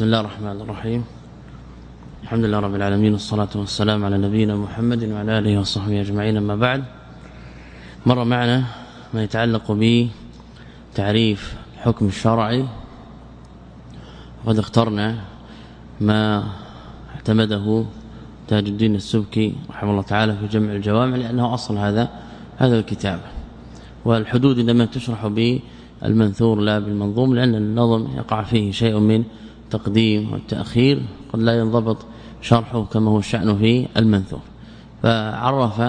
بسم الله الرحمن الرحيم. الحمد لله رب العالمين والصلاة والسلام على نبينا محمد وعلى آله وصحبه أجمعين أما بعد. مر معنا ما يتعلق بتعريف الحكم الشرعي. وقد اخترنا ما اعتمده تاج الدين السبكي رحمه الله تعالى في جمع الجوامع لأنه أصل هذا هذا الكتاب. والحدود إنما تشرح بالمنثور لا بالمنظوم لأن النظم يقع فيه شيء من التقديم والتأخير قد لا ينضبط شرحه كما هو الشأن في المنثور. فعرف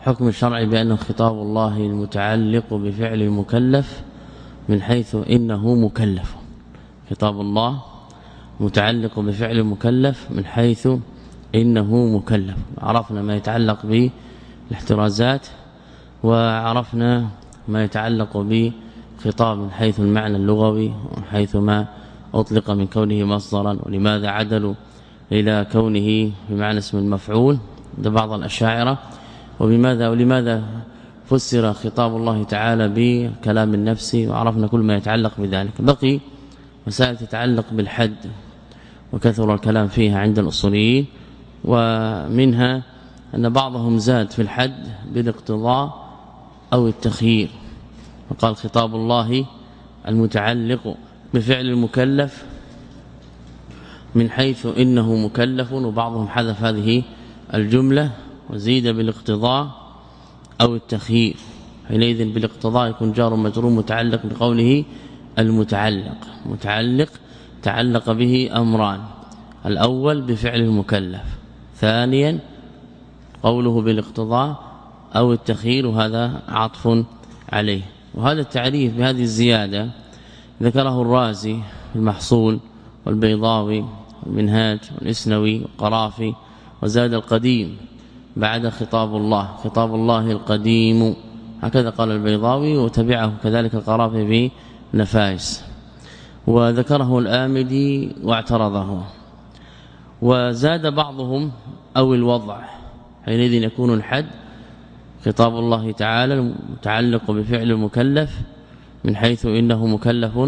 حكم الشرع بأنه خطاب الله المتعلق بفعل المكلف من حيث إنه مكلف. خطاب الله متعلق بفعل المكلف من حيث إنه مكلف. عرفنا ما يتعلق بالاحترازات وعرفنا ما يتعلق بخطاب من حيث المعنى اللغوي ومن حيث ما أطلق من كونه مصدرا ولماذا عدلوا إلى كونه بمعنى اسم المفعول ده بعض الأشاعرة. وبماذا ولماذا فسر خطاب الله تعالى بكلام النفس؟ وعرفنا كل ما يتعلق بذلك. بقي مسائل تتعلق بالحد وكثر الكلام فيها عند الأصوليين. ومنها أن بعضهم زاد في الحد بالاقتضاء أو التخيير. وقال خطاب الله المتعلق بفعل المكلف من حيث إنه مكلف وبعضهم حذف هذه الجملة وزيد بالاقتضاء أو التخيير. حينئذ بالاقتضاء يكون جار مجرور متعلق بقوله المتعلق. متعلق تعلق به أمران. الأول بفعل المكلف. ثانيا قوله بالاقتضاء أو التخيير وهذا عطف عليه. وهذا التعريف بهذه الزيادة ذكره الرازي المحصول والبيضاوي والمنهاج والإسنوي والقرافي وزاد القديم بعد خطاب الله. خطاب الله القديم. هكذا قال البيضاوي وتبعه كذلك القرافي بنفائس وذكره الآمدي واعترضه. وزاد بعضهم أو الوضع. حينئذ يكون الحد خطاب الله تعالى المتعلق بفعل المكلف من حيث إنه مكلف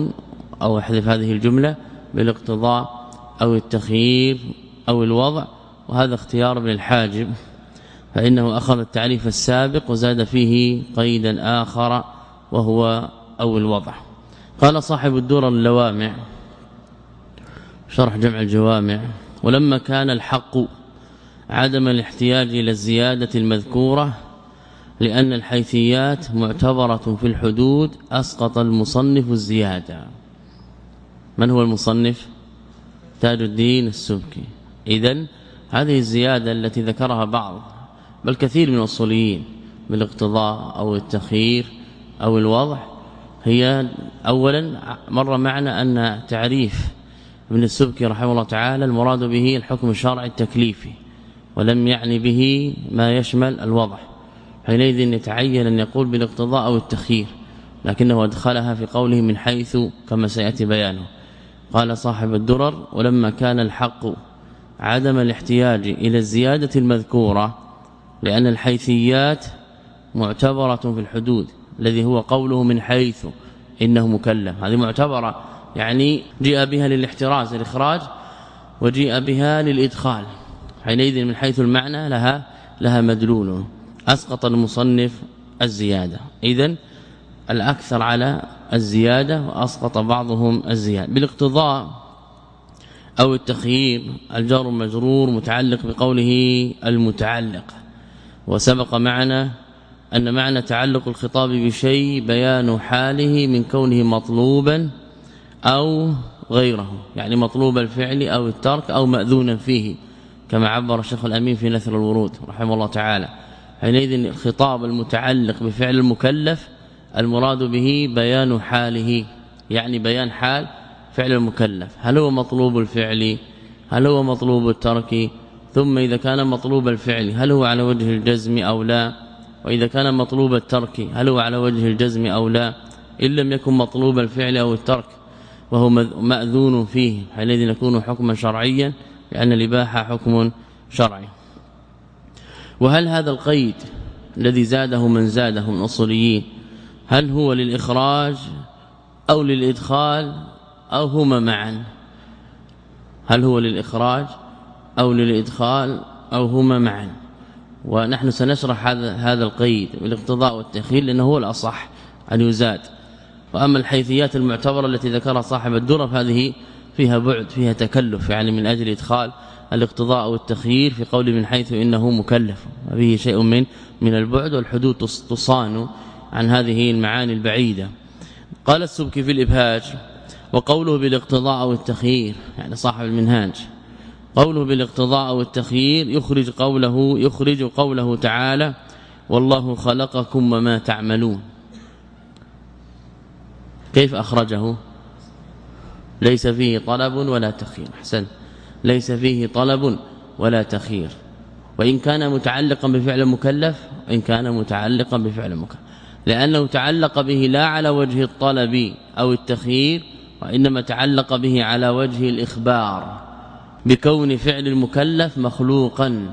أو أحذف هذه الجملة بالاقتضاء أو التخيير أو الوضع وهذا اختيار ابن الحاجب. فإنه أخذ التعريف السابق وزاد فيه قيدا آخر وهو أو الوضع. قال صاحب الدور اللوامع شرح جمع الجوامع ولما كان الحق عدم الاحتياج إلى الزيادة المذكورة لأن الحيثيات معتبرة في الحدود أسقط المصنف الزيادة. من هو المصنف؟ تاج الدين السبكي. اذا هذه الزيادة التي ذكرها بعض بل كثير من الأصوليين بالاقتضاء أو التخيير أو الوضع هي اولا مر معنا أن تعريف ابن السبكي رحمه الله تعالى المراد به الحكم الشرعي التكليفي ولم يعني به ما يشمل الوضع. حينئذ يتعين أن يقول بالاقتضاء أو التخيير لكنه أدخلها في قوله من حيث كما سيأتي بيانه. قال صاحب الدرر ولما كان الحق عدم الاحتياج إلى الزيادة المذكورة لأن الحيثيات معتبرة في الحدود الذي هو قوله من حيث إنه مكلف. هذه معتبرة يعني جاء بها للاحتراز الاخراج وجيء بها للإدخال. حينئذ من حيث المعنى لها لها مدلول. أسقط المصنف الزيادة. اذا الأكثر على الزيادة وأسقط بعضهم الزيادة. بالاقتضاء أو التخيير الجار مجرور متعلق بقوله المتعلق. وسبق معنا أن معنى تعلق الخطاب بشيء بيان حاله من كونه مطلوبا أو غيره. يعني مطلوب الفعل أو الترك أو مأذونا فيه كما عبر الشيخ الأمين في نثر الورود رحمه الله تعالى. حينئذ الخطاب المتعلق بفعل المكلف المراد به بيان حاله يعني بيان حال فعل المكلف. هل هو مطلوب الفعل؟ هل هو مطلوب الترك؟ ثم إذا كان مطلوب الفعل هل هو على وجه الجزم أو لا؟ وإذا كان مطلوب الترك هل هو على وجه الجزم أو لا؟ إن لم يكن مطلوب الفعل أو الترك وهو مأذون فيه. حينئذ يكون حكما شرعيا لأن الإباحة حكم شرعي. وهل هذا القيد الذي زاده من زاده من الاصوليين هل هو للإخراج أو للإدخال أو هما معا؟ هل هو للإخراج أو للإدخال أو هما معا؟ ونحن سنشرح هذا هذا القيد بالإقتضاء والتخيل لأنه هو الأصح أن يزاد. وأما الحيثيات المعتبرة التي ذكرها صاحب الدرر فهذه فيها بعد فيها تكلف يعني من أجل إدخال. الاقتضاء والتخيير في قول من حيث إنه مكلف. وفيه شيء من من البعد والحدود تصان عن هذه المعاني البعيدة. قال السبكي في الإبهاج وقوله بالاقتضاء والتخيير يعني صاحب المنهاج. قوله بالاقتضاء والتخيير يخرج قوله يخرج قوله تعالى والله خلقكم وما تعملون. كيف أخرجه؟ ليس فيه طلب ولا تخيير. أحسن. ليس فيه طلب ولا تخيير وإن كان متعلقا بفعل مكلف إن كان متعلقا بفعل مكلف. لأنه تعلق به لا على وجه الطلب أو التخيير وإنما تعلق به على وجه الإخبار. بكون فعل المكلف مخلوقا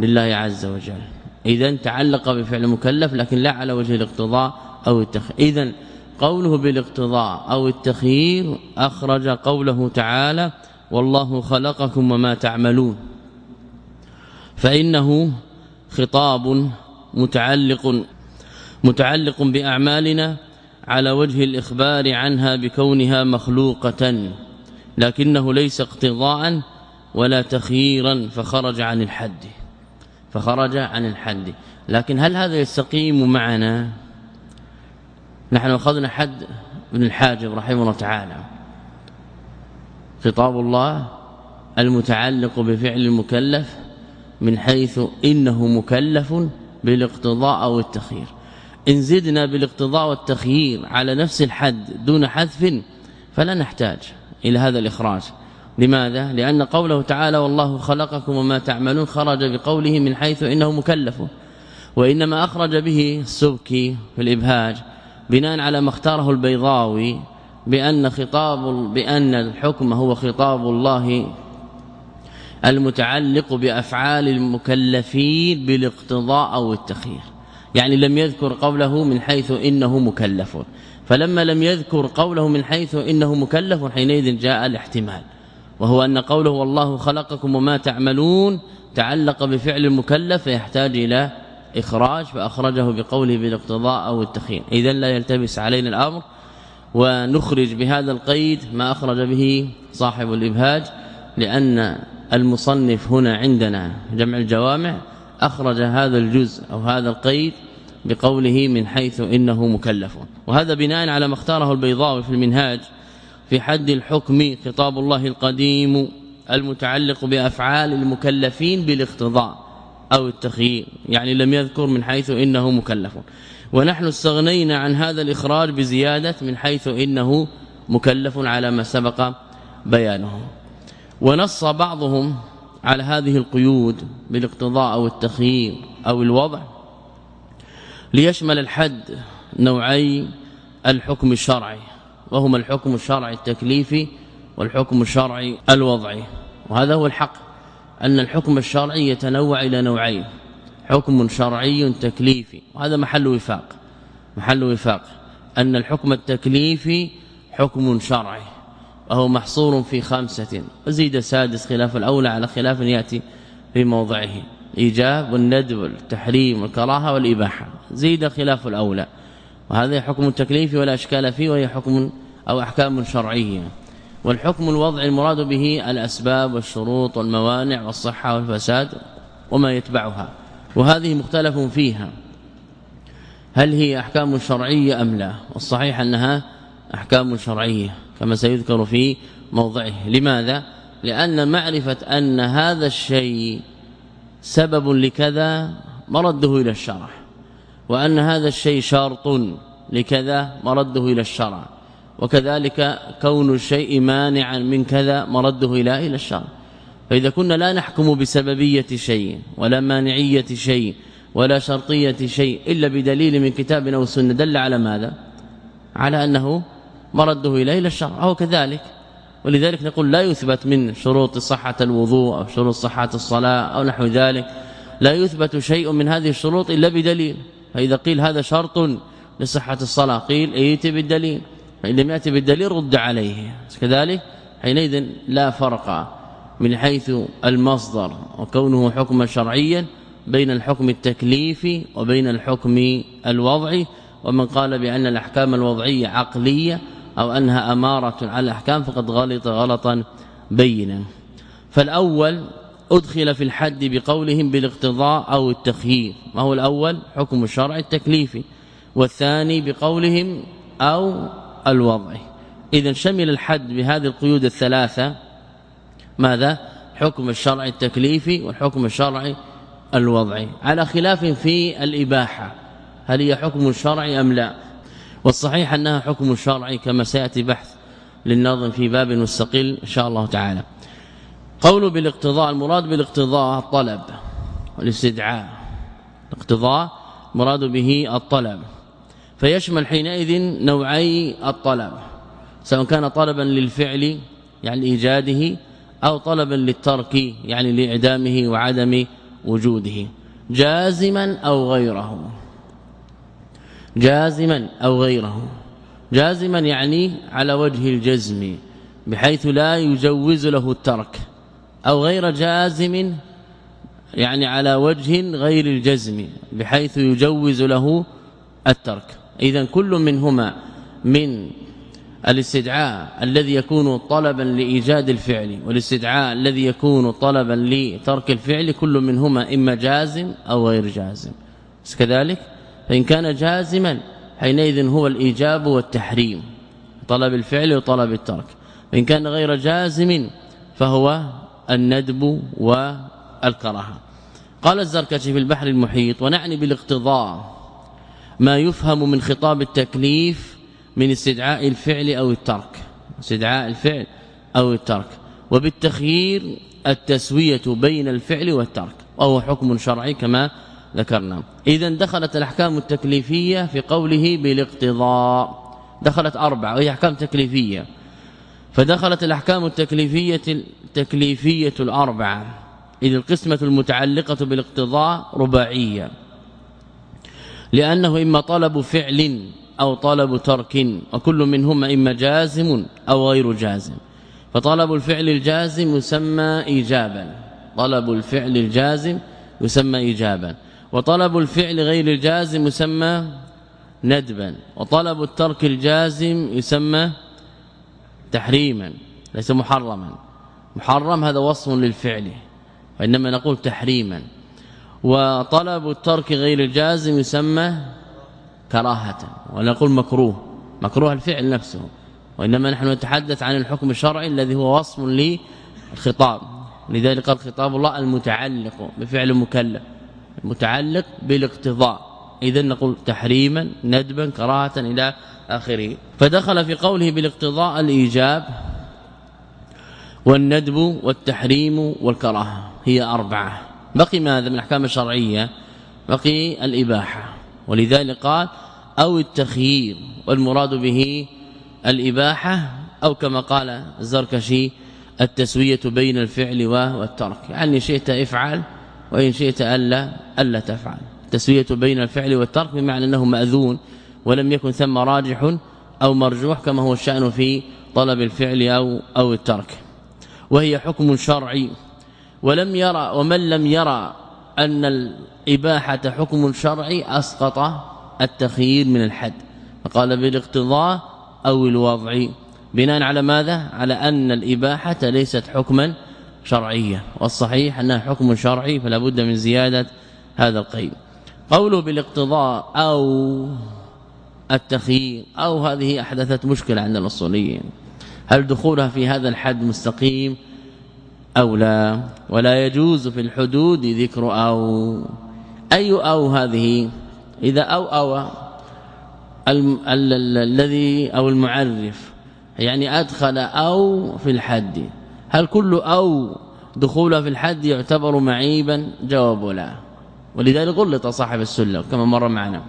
لله عز وجل. اذا تعلق بفعل المكلف لكن لا على وجه الاقتضاء أو التخيير. اذا قوله بالاقتضاء أو التخيير أخرج قوله تعالى والله خلقكم وما تعملون. فإنه خطاب متعلق متعلق بأعمالنا على وجه الإخبار عنها بكونها مخلوقة لكنه ليس اقتضاء ولا تخييرا فخرج عن الحد فخرج عن الحد. لكن هل هذا يستقيم معنا؟ نحن أخذنا حد ابن الحاجب رحمه الله تعالى. خطاب الله المتعلق بفعل المكلف من حيث إنه مكلف بالاقتضاء أو التخيير. إن زدنا بالاقتضاء والتخيير على نفس الحد دون حذف فلا نحتاج إلى هذا الإخراج. لماذا؟ لأن قوله تعالى والله خلقكم وما تعملون خرج بقوله من حيث إنه مكلف وإنما أخرج به السبكي في الإبهاج بناء على ما اختاره البيضاوي بأن خطاب بأن الحكم هو خطاب الله المتعلق بأفعال المكلفين بالاقتضاء أو التخيير. يعني لم يذكر قوله من حيث إنه مكلف. فلما لم يذكر قوله من حيث إنه مكلف حينئذ جاء الاحتمال. وهو أن قوله والله خلقكم وما تعملون تعلق بفعل المكلف فيحتاج إلى إخراج فأخرجه بقوله بالاقتضاء أو التخيير. اذا لا يلتبس علينا الأمر ونخرج بهذا القيد ما أخرج به صاحب الإبهاج لأن المصنف هنا عندنا جمع الجوامع أخرج هذا الجزء أو هذا القيد بقوله من حيث إنه مكلف. وهذا بناء على ما اختاره البيضاوي في المنهاج في حد الحكم خطاب الله القديم المتعلق بأفعال المكلفين بالاقتضاء أو التخيير يعني لم يذكر من حيث إنه مكلف. ونحن استغنينا عن هذا الإخراج بزيادة من حيث إنه مكلف على ما سبق بيانه. ونص بعضهم على هذه القيود بالاقتضاء أو التخيير أو الوضع ليشمل الحد نوعي الحكم الشرعي وهما الحكم الشرعي التكليفي والحكم الشرعي الوضعي. وهذا هو الحق أن الحكم الشرعي يتنوع إلى نوعين. حكم شرعي تكليفي. وهذا محل وفاق. محل وفاق. أن الحكم التكليفي حكم شرعي. وهو محصور في خمسة. وزيد سادس خلاف الأولى على خلاف يأتي في موضعه. إيجاب والندب والتحريم والكراهة والإباحة. زيد خلاف الأولى. وهذا حكم التكليف ولا أشكال فيه وهي حكم أو أحكام شرعية. والحكم الوضع المراد به الأسباب والشروط والموانع والصحة والفساد وما يتبعها. وهذه مختلف فيها. هل هي أحكام شرعية أم لا؟ والصحيح أنها أحكام شرعية كما سيذكر في موضعه. لماذا؟ لأن معرفة أن هذا الشيء سبب لكذا مرده إلى الشرع وأن هذا الشيء شرط لكذا مرده إلى الشرع وكذلك كون الشيء مانعا من كذا مرده إلى إلى الشرع. فإذا كنا لا نحكم بسببية شيء ولا مانعية شيء ولا شرطية شيء إلا بدليل من كتاب أو سنة دل على ماذا؟ على أنه مرده إلى إلى الشرع أو كذلك. ولذلك نقول لا يثبت من شروط صحة الوضوء أو شروط صحة الصلاة أو نحو ذلك. لا يثبت شيء من هذه الشروط إلا بدليل. فإذا قيل هذا شرط لصحة الصلاة قيل ائت بالدليل. فإن لم يأتي بالدليل رد عليه. كذلك حينئذ لا فرق. من حيث المصدر وكونه حكما شرعيا بين الحكم التكليفي وبين الحكم الوضعي ومن قال بأن الأحكام الوضعية عقلية أو أنها أمارة على الأحكام فقد غلط غلطا بينا. فالأول أدخل في الحد بقولهم بالاقتضاء أو التخيير ما هو الأول؟ حكم الشرع التكليفي. والثاني بقولهم أو الوضعي اذا شمل الحد بهذه القيود الثلاثة ماذا؟ حكم الشرع التكليفي والحكم الشرعي الوضعي. على خلاف في الإباحة هل هي حكم شرعي أم لا؟ والصحيح أنها حكم شرعي كما سيأتي بحث للناظم في باب مستقل إن شاء الله تعالى. قول بالاقتضاء المراد بالاقتضاء الطلب والاستدعاء. الاقتضاء مراد به الطلب. فيشمل حينئذ نوعي الطلب سواء كان طلبا للفعل يعني ايجاده أو طلبا للترك يعني لإعدامه وعدم وجوده. جازما أو غيره. جازما أو غيره. جازما يعني على وجه الجزم بحيث لا يجوز له الترك. أو غير جازم يعني على وجه غير الجزم بحيث يجوز له الترك. اذا كل منهما من الاستدعاء الذي يكون طلبا لإيجاد الفعل والاستدعاء الذي يكون طلبا لترك الفعل كل منهما إما جازم أو غير جازم. كذلك؟ فإن كان جازما حينئذ هو الإيجاب والتحريم طلب الفعل وطلب الترك. وإن كان غير جازم فهو الندب والكراهة. قال الزركشي في البحر المحيط ونعني بالاقتضاء ما يفهم من خطاب التكليف من استدعاء الفعل أو الترك. استدعاء الفعل أو الترك. وبالتخيير التسوية بين الفعل والترك وهو حكم شرعي كما ذكرنا. اذا دخلت الأحكام التكليفية في قوله بالاقتضاء. دخلت أربعة وهي أحكام تكليفية. فدخلت الأحكام التكليفية التكليفيه الأربعة. إذ القسمة المتعلقة بالاقتضاء رباعية. لأنه إما طلب فعل أو طلب ترك وكل منهما إما جازم أو غير جازم. فطلب الفعل الجازم يسمى ايجابا. طلب الفعل الجازم يسمى ايجابا. وطلب الفعل غير الجازم يسمى ندبا. وطلب الترك الجازم يسمى تحريما ليس محرما. محرم هذا وصف للفعل وإنما نقول تحريما. وطلب الترك غير الجازم يسمى كراهة ولا نقول مكروه. مكروه الفعل نفسه. وإنما نحن نتحدث عن الحكم الشرعي الذي هو وصف للخطاب. لذلك قال خطاب الله المتعلق بفعل مكلف. المتعلق بالاقتضاء. اذا نقول تحريما ندبا كراهة إلى آخره. فدخل في قوله بالاقتضاء الإيجاب والندب والتحريم والكراهة. هي أربعة. بقي ماذا؟ من الأحكام الشرعية. بقي الإباحة. ولذلك قال أو التخيير والمراد به الإباحة أو كما قال الزركشي التسوية بين الفعل والترك. يعني شئت افعل وإن شئت ألا ألا تفعل. التسوية بين الفعل والترك بمعنى أنه مأذون ولم يكن ثم راجح أو مرجوح كما هو الشأن في طلب الفعل أو أو الترك. وهي حكم شرعي. ولم يرى ومن لم يرى أن الإباحة حكم شرعي أسقط التخيير من الحد. فقال بالاقتضاء أو الوضع. بناء على ماذا؟ على أن الإباحة ليست حكما شرعيا. والصحيح أنها حكم شرعي فلا بد من زيادة هذا القيد. قوله بالاقتضاء أو التخيير أو هذه أحدثت مشكلة عند الأصوليين. هل دخولها في هذا الحد مستقيم؟ أو لا ولا يجوز في الحدود ذكر أو. أي أو هذه؟ إذا أو أو الذي أو المعرف يعني أدخل أو في الحد. هل كل أو دخولها في الحد يعتبر معيبا؟ جواب لا. ولذلك غلط صاحب السلة كما مر معنا.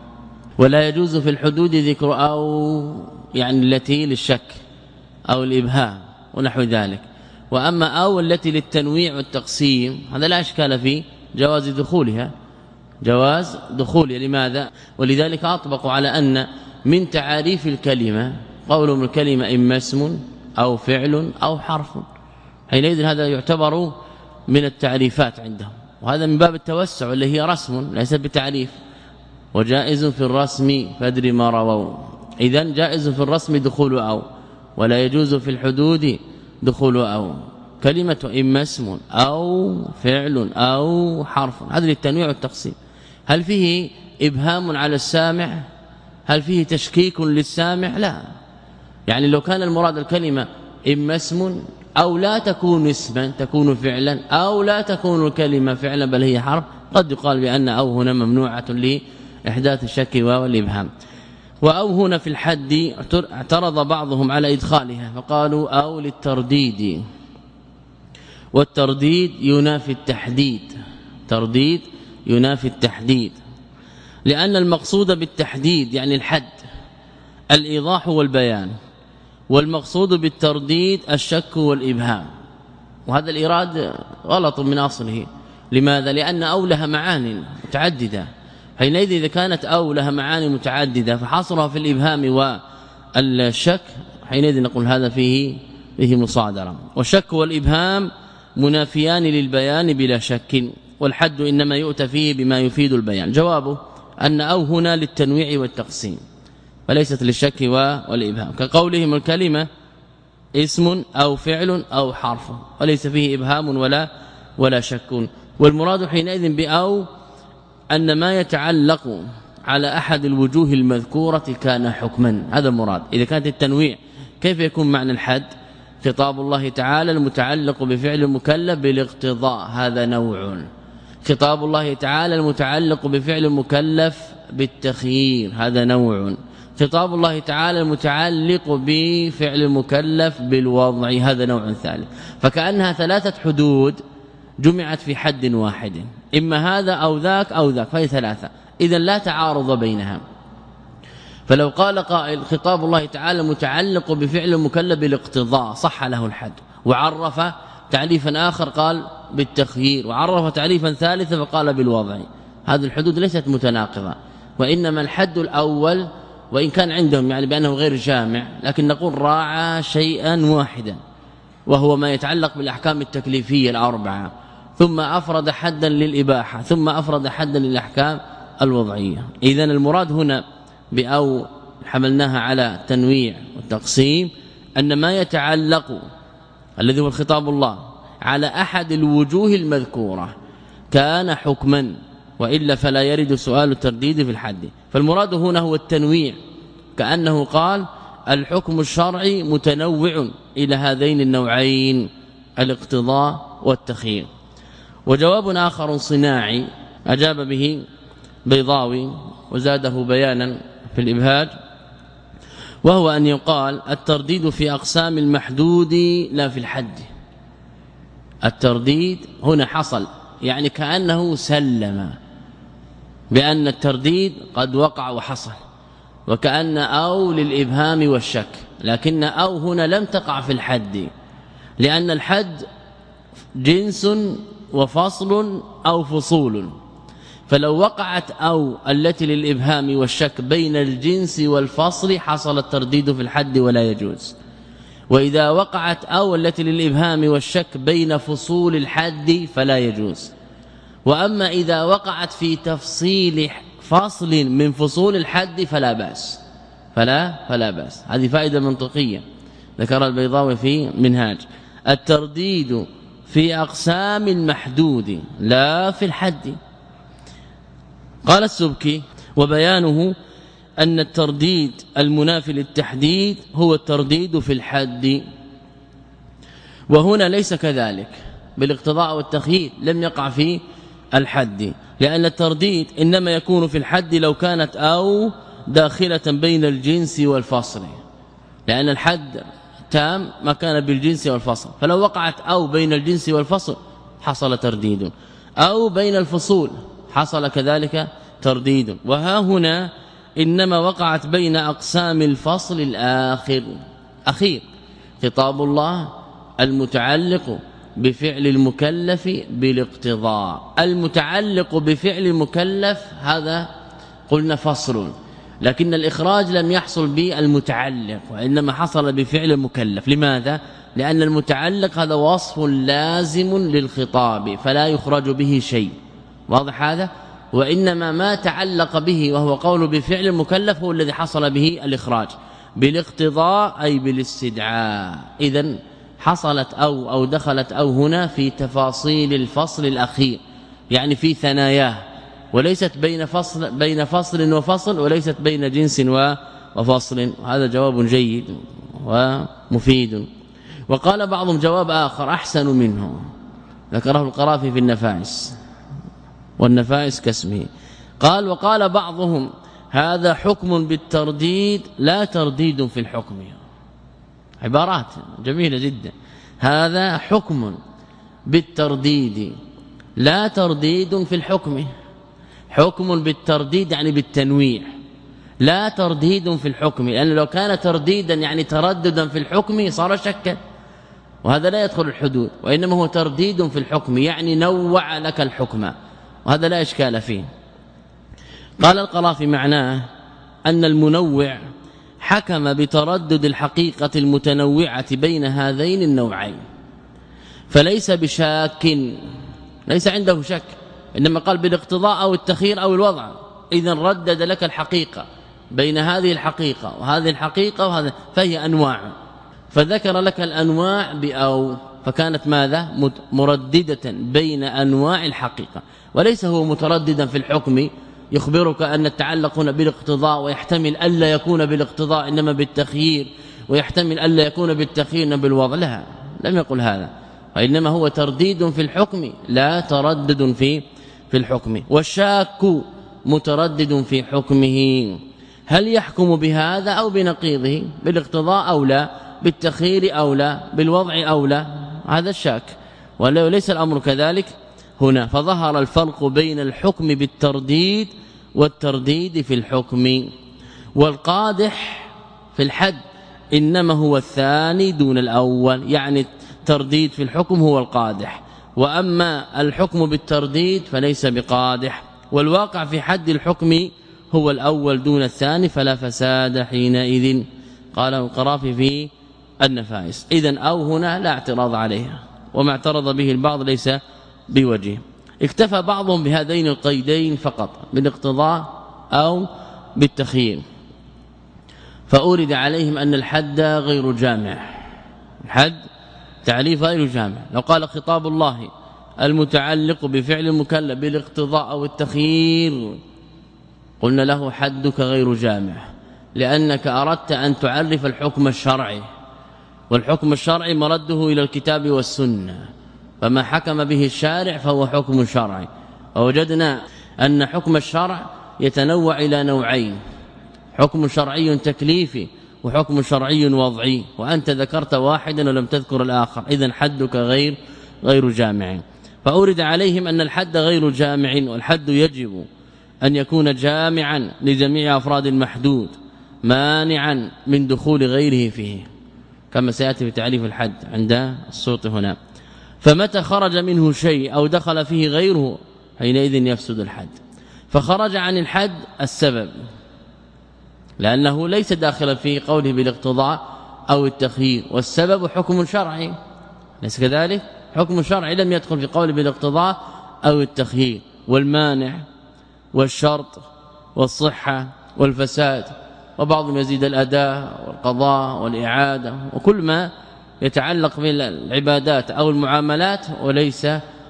ولا يجوز في الحدود ذكر أو يعني التي للشك أو الإبهام ونحو ذلك. وأما أو التي للتنويع والتقسيم هذا لا إشكال فيه جواز دخولها. جواز دخولها لماذا؟ ولذلك اطبقوا على أن من تعاريف الكلمة قولهم الكلمة إما اسم أو فعل أو حرف. حينئذ هذا يعتبر من التعريفات عندهم. وهذا من باب التوسع اللي هي رسم ليس بتعريف. وجائز في الرسم فادر ما رووا. اذا جائز في الرسم دخول أو ولا يجوز في الحدود دخول أو كلمة إما اسم أو فعل أو حرف. هذا للتنويع والتقسيم. هل فيه إبهام على السامع؟ هل فيه تشكيك للسامع؟ لا. يعني لو كان المراد الكلمة إما اسم أو لا تكون اسما تكون فعلا أو لا تكون الكلمة فعلا بل هي حرف قد يقال بأن أو هنا ممنوعة لإحداث الشك والإبهام. وأو هنا في الحد اعترض بعضهم على إدخالها فقالوا أو للترديد. والترديد ينافي التحديد. ترديد ينافي التحديد. لأن المقصود بالتحديد يعني الحد الإيضاح والبيان. والمقصود بالترديد الشك والإبهام. وهذا الإراد غلط من أصله. لماذا؟ لأن أو لها معان متعددة. حينئذ إذا كانت أو لها معاني متعددة فحصرها في الإبهام والشك حينئذ نقول هذا فيه فيه مصادرة. والشك والإبهام منافيان للبيان بلا شك والحد إنما يؤتى فيه بما يفيد البيان. جوابه أن أو هنا للتنويع والتقسيم وليست للشك والإبهام. كقولهم الكلمة اسم أو فعل أو حرف وليس فيه إبهام ولا ولا شك. والمراد حينئذ بأو أن ما يتعلق على أحد الوجوه المذكورة كان حكما. هذا المراد. إذا كانت التنويع كيف يكون معنى الحد؟ خطاب الله تعالى المتعلق بفعل المكلف بالاقتضاء. هذا نوع. خطاب الله تعالى المتعلق بفعل المكلف بالتخيير. هذا نوع. خطاب الله تعالى المتعلق بفعل المكلف بالوضع. هذا نوع ثالث. فكأنها ثلاثة حدود جمعت في حد واحد. إما هذا أو ذاك أو ذاك فهي ثلاثة. اذا لا تعارض بينها. فلو قال قائل خطاب الله تعالى متعلق بفعل المكلف بالاقتضاء صح له الحد. وعرف تعريفا آخر قال بالتخيير وعرف تعريفا ثالثا فقال بالوضع. هذه الحدود ليست متناقضة. وإنما الحد الأول وإن كان عندهم يعني بأنه غير جامع لكن نقول راعى شيئا واحدا وهو ما يتعلق بالأحكام التكليفية الأربعة. ثم أفرد حدا للإباحة ثم أفرد حدا للأحكام الوضعية. اذا المراد هنا بأو حملناها على تنويع وتقسيم أن ما يتعلق الذي هو خطاب الله على أحد الوجوه المذكورة كان حكما وإلا فلا يرد سؤال الترديد في الحد. فالمراد هنا هو التنويع كأنه قال الحكم الشرعي متنوع إلى هذين النوعين الاقتضاء والتخيير. وجواب آخر صناعي أجاب به بيضاوي وزاده بيانا في الإبهاج وهو أن يقال الترديد في أقسام المحدود لا في الحد. الترديد هنا حصل يعني كأنه سلم بأن الترديد قد وقع وحصل وكأن أو للإبهام والشك لكن أو هنا لم تقع في الحد لأن الحد جنس وفصل أو فصول. فلو وقعت أو التي للإبهام والشك بين الجنس والفصل حصل الترديد في الحد ولا يجوز. وإذا وقعت أو التي للإبهام والشك بين فصول الحد فلا يجوز. وأما إذا وقعت في تفصيل فصل من فصول الحد فلا بأس. فلا فلا بأس. هذه فائدة منطقية. ذكر البيضاوي في منهاج. الترديد في أقسام المحدود لا في الحد. قال السبكي وبيانه أن الترديد المنافي للتحديد هو الترديد في الحد. وهنا ليس كذلك بالاقتضاء والتخيير لم يقع في الحد. لأن الترديد إنما يكون في الحد لو كانت أو داخلة بين الجنس والفصل. لأن الحد تام ما كان بالجنس والفصل. فلو وقعت أو بين الجنس والفصل حصل ترديد. أو بين الفصول حصل كذلك ترديد. وها هنا إنما وقعت بين أقسام الفصل الآخر. أخير خطاب الله المتعلق بفعل المكلف بالاقتضاء. المتعلق بفعل المكلف هذا قلنا فصل. لكن الإخراج لم يحصل بالمتعلق وإنما حصل بفعل المكلف. لماذا؟ لأن المتعلق هذا وصف لازم للخطاب فلا يخرج به شيء. واضح هذا؟ وإنما ما تعلق به وهو قول بفعل المكلف هو الذي حصل به الإخراج. بالاقتضاء أي بالاستدعاء. اذا حصلت أو أو دخلت أو هنا في تفاصيل الفصل الأخير يعني في ثناياه. وليست بين فصل بين فصل وفصل وليست بين جنس وفصل. هذا جواب جيد ومفيد. وقال بعضهم جواب آخر أحسن منه. ذكره القرافي في النفائس. والنفائس كاسمه. قال وقال بعضهم هذا حكم بالترديد لا ترديد في الحكم. عبارات جميلة جدا. هذا حكم بالترديد لا ترديد في الحكم. حكم بالترديد يعني بالتنويع لا ترديد في الحكم لأن لو كان ترديدا يعني ترددا في الحكم صار شكا وهذا لا يدخل الحدود وإنما هو ترديد في الحكم يعني نوع لك الحكم وهذا لا إشكال فيه. قال القرافي معناه أن المنوع حكم بتردد الحقيقة المتنوعة بين هذين النوعين فليس بشاك ليس عنده شك. إنما قال بالاقتضاء أو التخيير أو الوضع. اذا ردد لك الحقيقة بين هذه الحقيقة وهذه الحقيقة وهذا فهي أنواع. فذكر لك الأنواع بأو فكانت ماذا؟ مرددة بين أنواع الحقيقة. وليس هو مترددا في الحكم يخبرك أن التعلق هنا بالاقتضاء ويحتمل ألا يكون بالاقتضاء إنما بالتخيير ويحتمل ألا يكون بالتخيير بالوضع. لا لم يقل هذا. وإنما هو ترديد في الحكم لا تردد في في الحكم. والشاك متردد في حكمه. هل يحكم بهذا أو بنقيضه؟ بالاقتضاء أو لا؟ بالتخيير أو لا؟ بالوضع أو لا؟ هذا الشاك. وليس الأمر كذلك هنا فظهر الفرق بين الحكم بالترديد والترديد في الحكم. والقادح في الحد إنما هو الثاني دون الأول يعني الترديد في الحكم هو القادح. وأما الحكم بالترديد فليس بقادح والواقع في حد الحكم هو الأول دون الثاني فلا فساد حينئذ. قال القرافي في النفائس. اذا أو هنا لا اعتراض عليها وما اعترض به البعض ليس بوجه اكتفى بعضهم بهذين القيدين فقط بالاقتضاء أو بالتخيير فأورد عليهم أن الحد غير جامع. الحد تعريف غير جامع لو قال خطاب الله المتعلق بفعل المكلف بالاقتضاء أو التخيير قلنا له حدك غير جامع لأنك أردت أن تعرف الحكم الشرعي والحكم الشرعي مرده إلى الكتاب والسنة فما حكم به الشارع فهو حكم شرعي. ووجدنا أن حكم الشرع يتنوع إلى نوعين حكم شرعي تكليفي وحكم شرعي وضعي وأنت ذكرت واحدا ولم تذكر الآخر. إذا حدك غير غير جامع. فأورد عليهم أن الحد غير جامع والحد يجب أن يكون جامعا لجميع أفراد المحدود مانعا من دخول غيره فيه. كما سيأتي في تعريف الحد عند الصوت هنا. فمتى خرج منه شيء أو دخل فيه غيره حينئذ يفسد الحد. فخرج عن الحد السبب. لأنه ليس داخلا في قوله بالاقتضاء أو التخيير والسبب حكم شرعي. ليس كذلك؟ حكم شرعي لم يدخل في قوله بالاقتضاء أو التخيير والمانع والشرط والصحة والفساد وبعضهم يزيد الأداء والقضاء والإعادة وكل ما يتعلق بالعبادات أو المعاملات وليس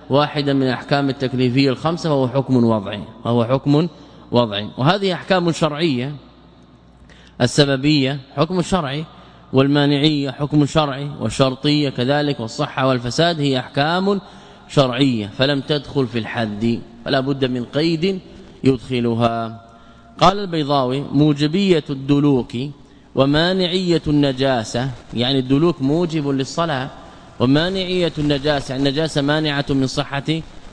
واحدا من الأحكام التكليفية الخمسة وهو حكم وضعي وهو حكم وضعي وهذه أحكام شرعية. السببية حكم شرعي والمانعية حكم شرعي والشرطية كذلك والصحة والفساد هي أحكام شرعية فلم تدخل في الحد فلا بد من قيد يدخلها. قال البيضاوي موجبية الدلوك ومانعية النجاسة يعني الدلوك موجب للصلاة ومانعية النجاسة النجاسة مانعة من صحة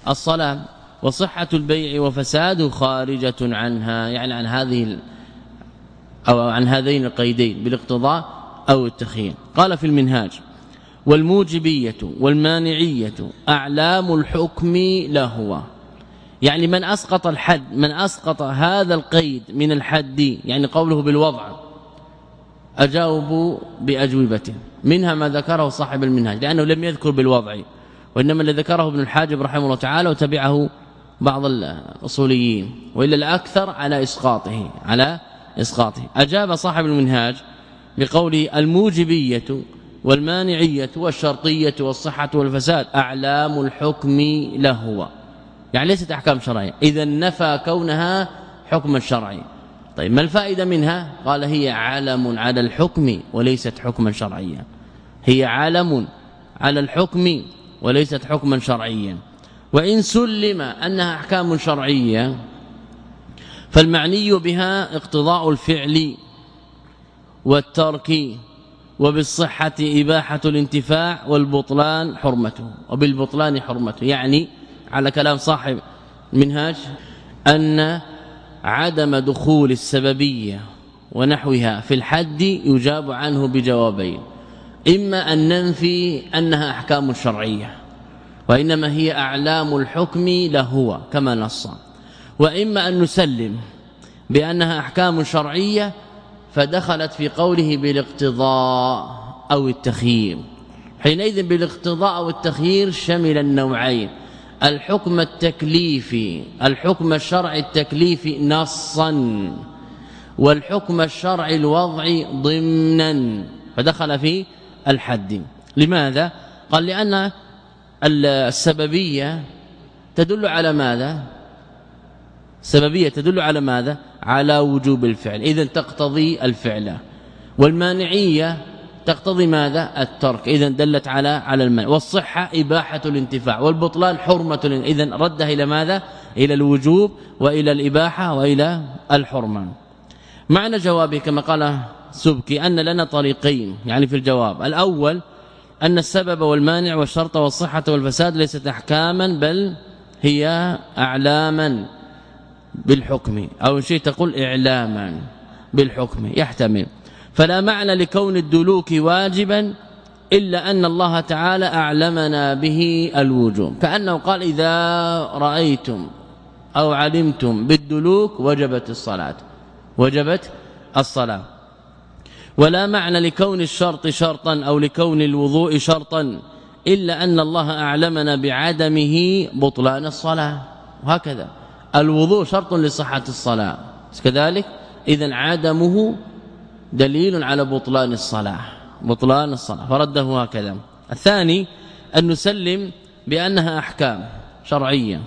الصلاة وصحة البيع وفساده خارجة عنها يعني عن هذه أو عن هذين القيدين بالاقتضاء أو التخيير قال في المنهاج والموجبية والمانعية أعلام الحكم لهو. يعني من أسقط الحد من أسقط هذا القيد من الحد يعني قوله بالوضع أجاوب بأجوبة. منها ما ذكره صاحب المنهاج لأنه لم يذكر بالوضع وإنما اللي ذكره ابن الحاجب رحمه الله تعالى وتبعه بعض الأصوليين وإلا الأكثر على إسقاطه على إسقاطه. أجاب صاحب المنهاج بقول الموجبية والمانعية والشرطية والصحة والفساد أعلام الحكم لهو يعني ليست أحكام شرعية. إذا نفى كونها حكما شرعي. طيب ما الفائدة منها؟ قال هي علم على الحكم وليست حكما شرعيا. هي علم على الحكم وليست حكما شرعيا. وإن سلم أنها أحكام شرعية فالمعني بها اقتضاء الفعل والترك وبالصحة إباحة الانتفاع والبطلان حرمته وبالبطلان حرمته. يعني على كلام صاحب منهاج أن عدم دخول السببية ونحوها في الحد يجاب عنه بجوابين. إما أن ننفي أنها أحكام شرعية وإنما هي أعلام الحكم لهو كما نص. وإما أن نسلم بأنها أحكام شرعية فدخلت في قوله بالاقتضاء أو التخيير حينئذ بالاقتضاء أو التخيير شمل النوعين. الحكم التكليفي الحكم الشرعي التكليفي نصا والحكم الشرعي الوضعي ضمنا. فدخل في الحد. لماذا؟ قال لأن السببية تدل على ماذا؟ السببيه تدل على ماذا؟ على وجوب الفعل. اذا تقتضي الفعل. والمانعية تقتضي ماذا؟ الترك. اذا دلت على على المنع. والصحة إباحة الانتفاع. والبطلان حرمة اذا ردها إلى ماذا؟ إلى الوجوب وإلى الإباحة وإلى الحرمة. معنى جوابه كما قال سبكي أن لنا طريقين يعني في الجواب. الأول أن السبب والمانع والشرط والصحة والفساد ليست احكاما بل هي اعلاما. بالحكم. أو شيء تقول إعلاما بالحكم يحتمل. فلا معنى لكون الدلوك واجبا إلا أن الله تعالى أعلمنا به الوجوب. كأنه قال إذا رأيتم أو علمتم بالدلوك وجبت الصلاة. وجبت الصلاة. ولا معنى لكون الشرط شرطا أو لكون الوضوء شرطا إلا أن الله أعلمنا بعدمه بطلان الصلاة. وهكذا. الوضوء شرط لصحة الصلاة. كذلك إذا عدمه دليل على بطلان الصلاة. بطلان الصلاة. فرده هكذا. الثاني أن نسلم بأنها أحكام شرعية.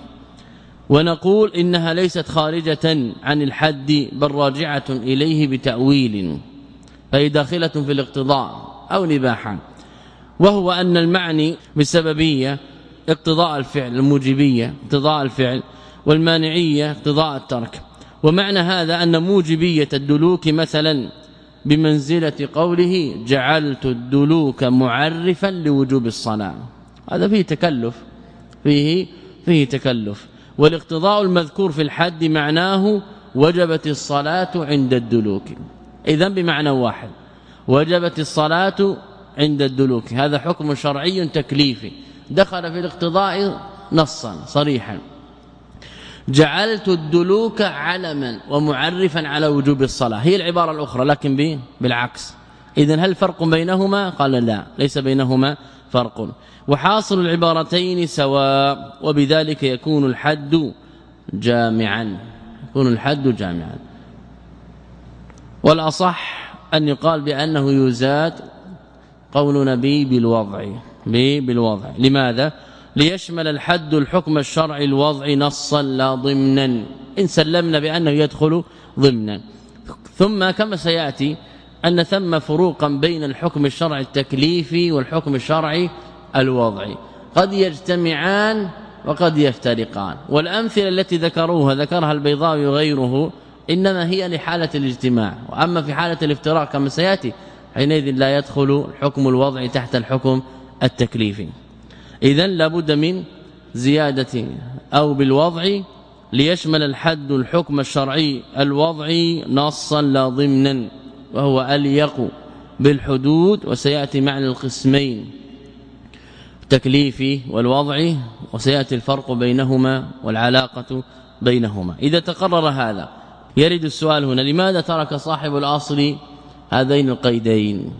ونقول إنها ليست خارجة عن الحد بل راجعة إليه بتأويل. فهي داخلة في الاقتضاء أو الاباحه وهو أن المعني بالسببيه اقتضاء الفعل الموجبية اقتضاء الفعل والمانعية اقتضاء الترك. ومعنى هذا أن موجبية الدلوك مثلا بمنزلة قوله جعلت الدلوك معرفا لوجوب الصلاة. هذا فيه تكلف فيه فيه تكلف. والاقتضاء المذكور في الحد معناه وجبت الصلاة عند الدلوك. اذا بمعنى واحد وجبت الصلاة عند الدلوك. هذا حكم شرعي تكليفي. دخل في الاقتضاء نصا صريحا. جعلت الدلوك علما ومعرفا على وجوب الصلاة. هي العبارة الأخرى لكن بالعكس. اذا هل فرق بينهما؟ قال لا ليس بينهما فرق. وحاصل العبارتين سواء وبذلك يكون الحد جامعا. يكون الحد جامعا. والأصح أن يقال بأنه يزاد قول نبي بالوضع. بالوضع. لماذا؟ ليشمل الحد الحكم الشرعي الوضع نصا لا ضمنا. إن سلمنا بأنه يدخل ضمنا. ثم كما سيأتي أن ثم فروقا بين الحكم الشرعي التكليفي والحكم الشرعي الوضعي قد يجتمعان وقد يفترقان. والأمثلة التي ذكروها ذكرها البيضاوي وغيره إنما هي لحالة الاجتماع. وأما في حالة الافتراق كما سيأتي حينئذ لا يدخل الحكم الوضعي تحت الحكم التكليفي. اذا لابد من زيادة أو بالوضع ليشمل الحد الحكم الشرعي الوضعي نصا لا ضمنا وهو أليق بالحدود وسيأتي معنى القسمين التكليف والوضع وسيأتي الفرق بينهما والعلاقة بينهما إذا تقرر هذا يرد السؤال هنا لماذا ترك صاحب الأصل هذين القيدين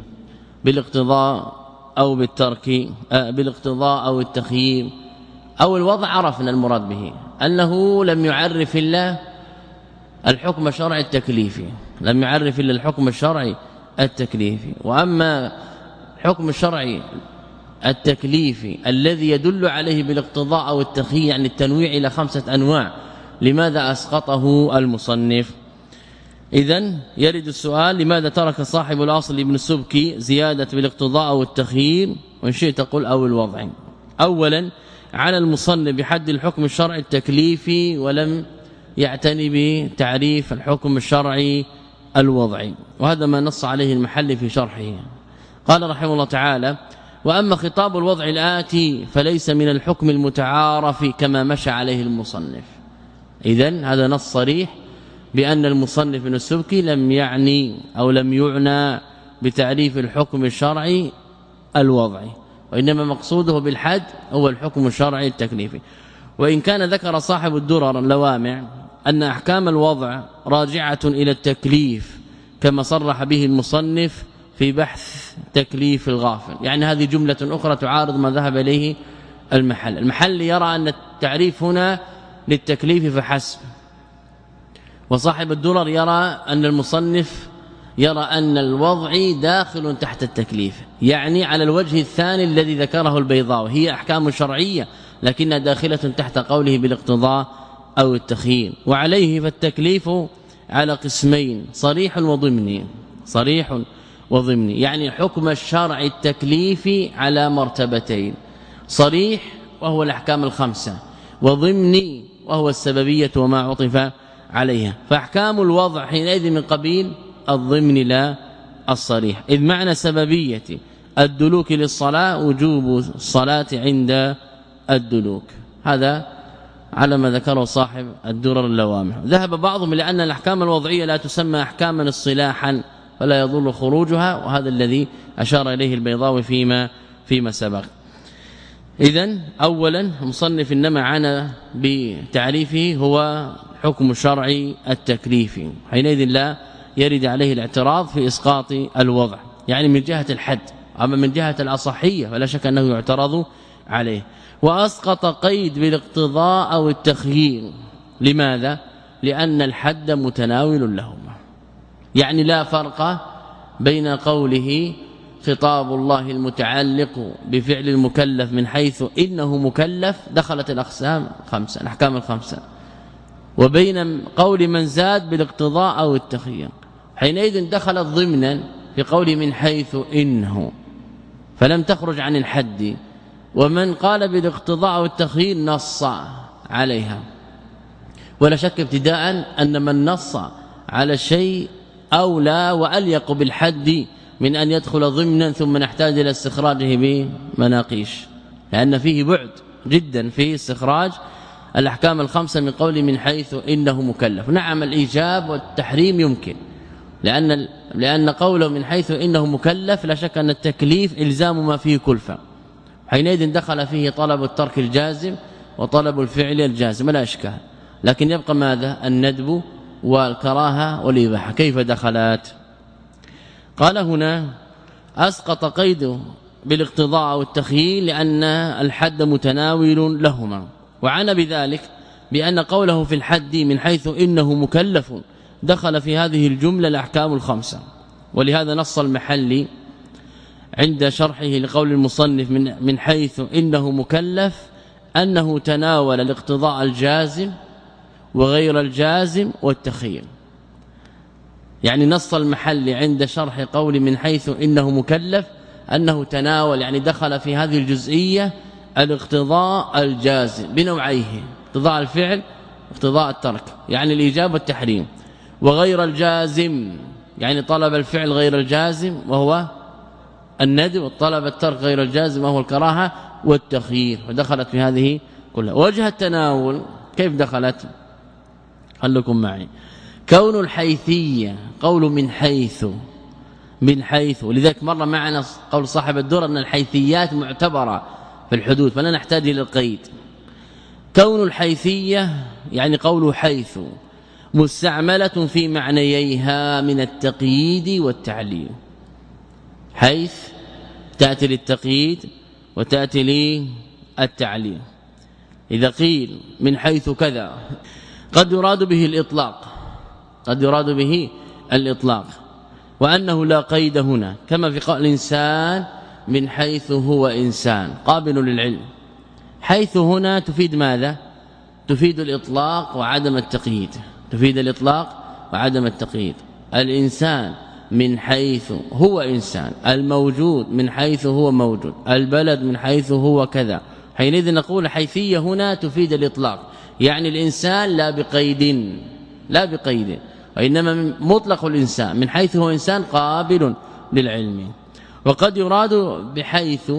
بالاقتضاء أو بالترك آه، بالاقتضاء أو التخييم أو الوضع عرفنا المراد به أنه لم يعرف الله الحكم الشرعي التكليفي لم يعرف إلا الحكم الشرعي التكليفي. وأما الحكم الشرعي التكليفي الذي يدل عليه بالاقتضاء أو التخيير يعني التنويع إلى خمسة أنواع لماذا أسقطه المصنف؟ اذا يرد السؤال لماذا ترك صاحب الأصل ابن السبكي زيادة بالاقتضاء أو وإن شئت قل أو الوضع. اولا على المصنف بحد الحكم الشرعي التكليفي ولم يعتني بتعريف الحكم الشرعي الوضعي. وهذا ما نص عليه المحل في شرحه. قال رحمه الله تعالى وأما خطاب الوضع الآتي فليس من الحكم المتعارف كما مشى عليه المصنف. اذا هذا نص صريح بأن المصنف بن السبكي لم يعني أو لم يعنى بتعريف الحكم الشرعي الوضعي وإنما مقصوده بالحد هو الحكم الشرعي التكليفي. وإن كان ذكر صاحب الدرر اللوامع أن أحكام الوضع راجعة إلى التكليف كما صرح به المصنف في بحث تكليف الغافل. يعني هذه جملة أخرى تعارض ما ذهب إليه المحل. المحل يرى أن التعريف هنا للتكليف فحسب. وصاحب الدرر يرى أن المصنف يرى أن الوضع داخل تحت التكليف يعني على الوجه الثاني الذي ذكره البيضاوي هي أحكام شرعية لكنها داخلة تحت قوله بالاقتضاء أو التخيير وعليه فالتكليف على قسمين صريح وضمني صريح وضمني يعني حكم الشرع التكليفي على مرتبتين صريح وهو الأحكام الخمسة وضمني وهو السببية وما عطف عليها. فأحكام الوضع حينئذ من قبيل الضمن لا الصريح. إذ معنى سببية الدلوك للصلاة وجوب الصلاة عند الدلوك. هذا على ما ذكره صاحب الدرر اللوامع ذهب بعضهم إلى أن الأحكام الوضعية لا تسمى أحكاما اصطلاحا فلا يضر خروجها وهذا الذي أشار إليه البيضاوي فيما فيما سبق. اذا اولا مصنف إنما عانى بتعريفه هو حكم الشرعي التكليفي حينئذ لا يرد عليه الاعتراض في إسقاط الوضع يعني من جهة الحد أما من جهة الأصحية فلا شك أنه يعترض عليه. وأسقط قيد بالاقتضاء أو التخيير. لماذا؟ لأن الحد متناول لهما. يعني لا فرق بين قوله خطاب الله المتعلق بفعل المكلف من حيث إنه مكلف دخلت الأقسام خمسة الأحكام الخمسة. وبين قول من زاد بالاقتضاء أو التخيير حينئذ دخلت ضمنا في قول من حيث إنه. فلم تخرج عن الحد. ومن قال بالاقتضاء والتخيير نص عليها. ولا شك ابتداء أن من نص على الشيء أولى وأليق بالحد من أن يدخل ضمنا ثم نحتاج إلى استخراجه بمناقيش. لأن فيه بعد جدا في استخراج الأحكام الخمسة من قول من حيث إنه مكلف. نعم الإيجاب والتحريم يمكن لأن لأن قوله من حيث إنه مكلف لا شك أن التكليف إلزام ما فيه كلفة. حينئذ دخل فيه طلب الترك الجازم وطلب الفعل الجازم لا إشكال. لكن يبقى ماذا؟ الندب والكراهة والإباحة. كيف دخلت؟ قال هنا أسقط قيده بالاقتضاء والتخييل لأن الحد متناول لهما. وعن بذلك بأن قوله في الحد من حيث إنه مكلف دخل في هذه الجملة الأحكام الخمسة ولهذا نص المحلي عند شرحه لقول المصنف من من حيث إنه مكلف أنه تناول الاقتضاء الجازم وغير الجازم والتخيير. يعني نص المحل عند شرح قول من حيث إنه مكلف أنه تناول يعني دخل في هذه الجزئية الاقتضاء الجازم بنوعيه اقتضاء الفعل اقتضاء الترك يعني الإيجاب والتحريم. وغير الجازم يعني طلب الفعل غير الجازم وهو الندب وطلب الترك غير الجازم وهو الكراهة والتخيير. ودخلت في هذه كلها. وجه التناول كيف دخلت؟ خلكم معي؟ كون الحيثية قول من حيث من حيث. ولذلك مر معنا قول صاحب الدور أن الحيثيات معتبرة. في الحدود فلا نحتاج إلى القيد. كون الحيثية يعني قوله حيث مستعملة في معنييها من التقييد والتعليل. حيث تأتي للتقييد وتأتي للتعليل. إذا قيل من حيث كذا قد يراد به الإطلاق. قد يراد به الإطلاق. وأنه لا قيد هنا كما في قول الإنسان من حيث هو إنسان قابل للعلم. حيث هنا تفيد ماذا؟ تفيد الإطلاق وعدم التقييد. تفيد الإطلاق وعدم التقييد. الإنسان من حيث هو إنسان الموجود من حيث هو موجود البلد من حيث هو كذا. حينئذ نقول حيثية هنا تفيد الإطلاق. يعني الإنسان لا بقيد لا بقيد وإنما مطلق الإنسان. من حيث هو إنسان قابل للعلم. وقد يراد بحيث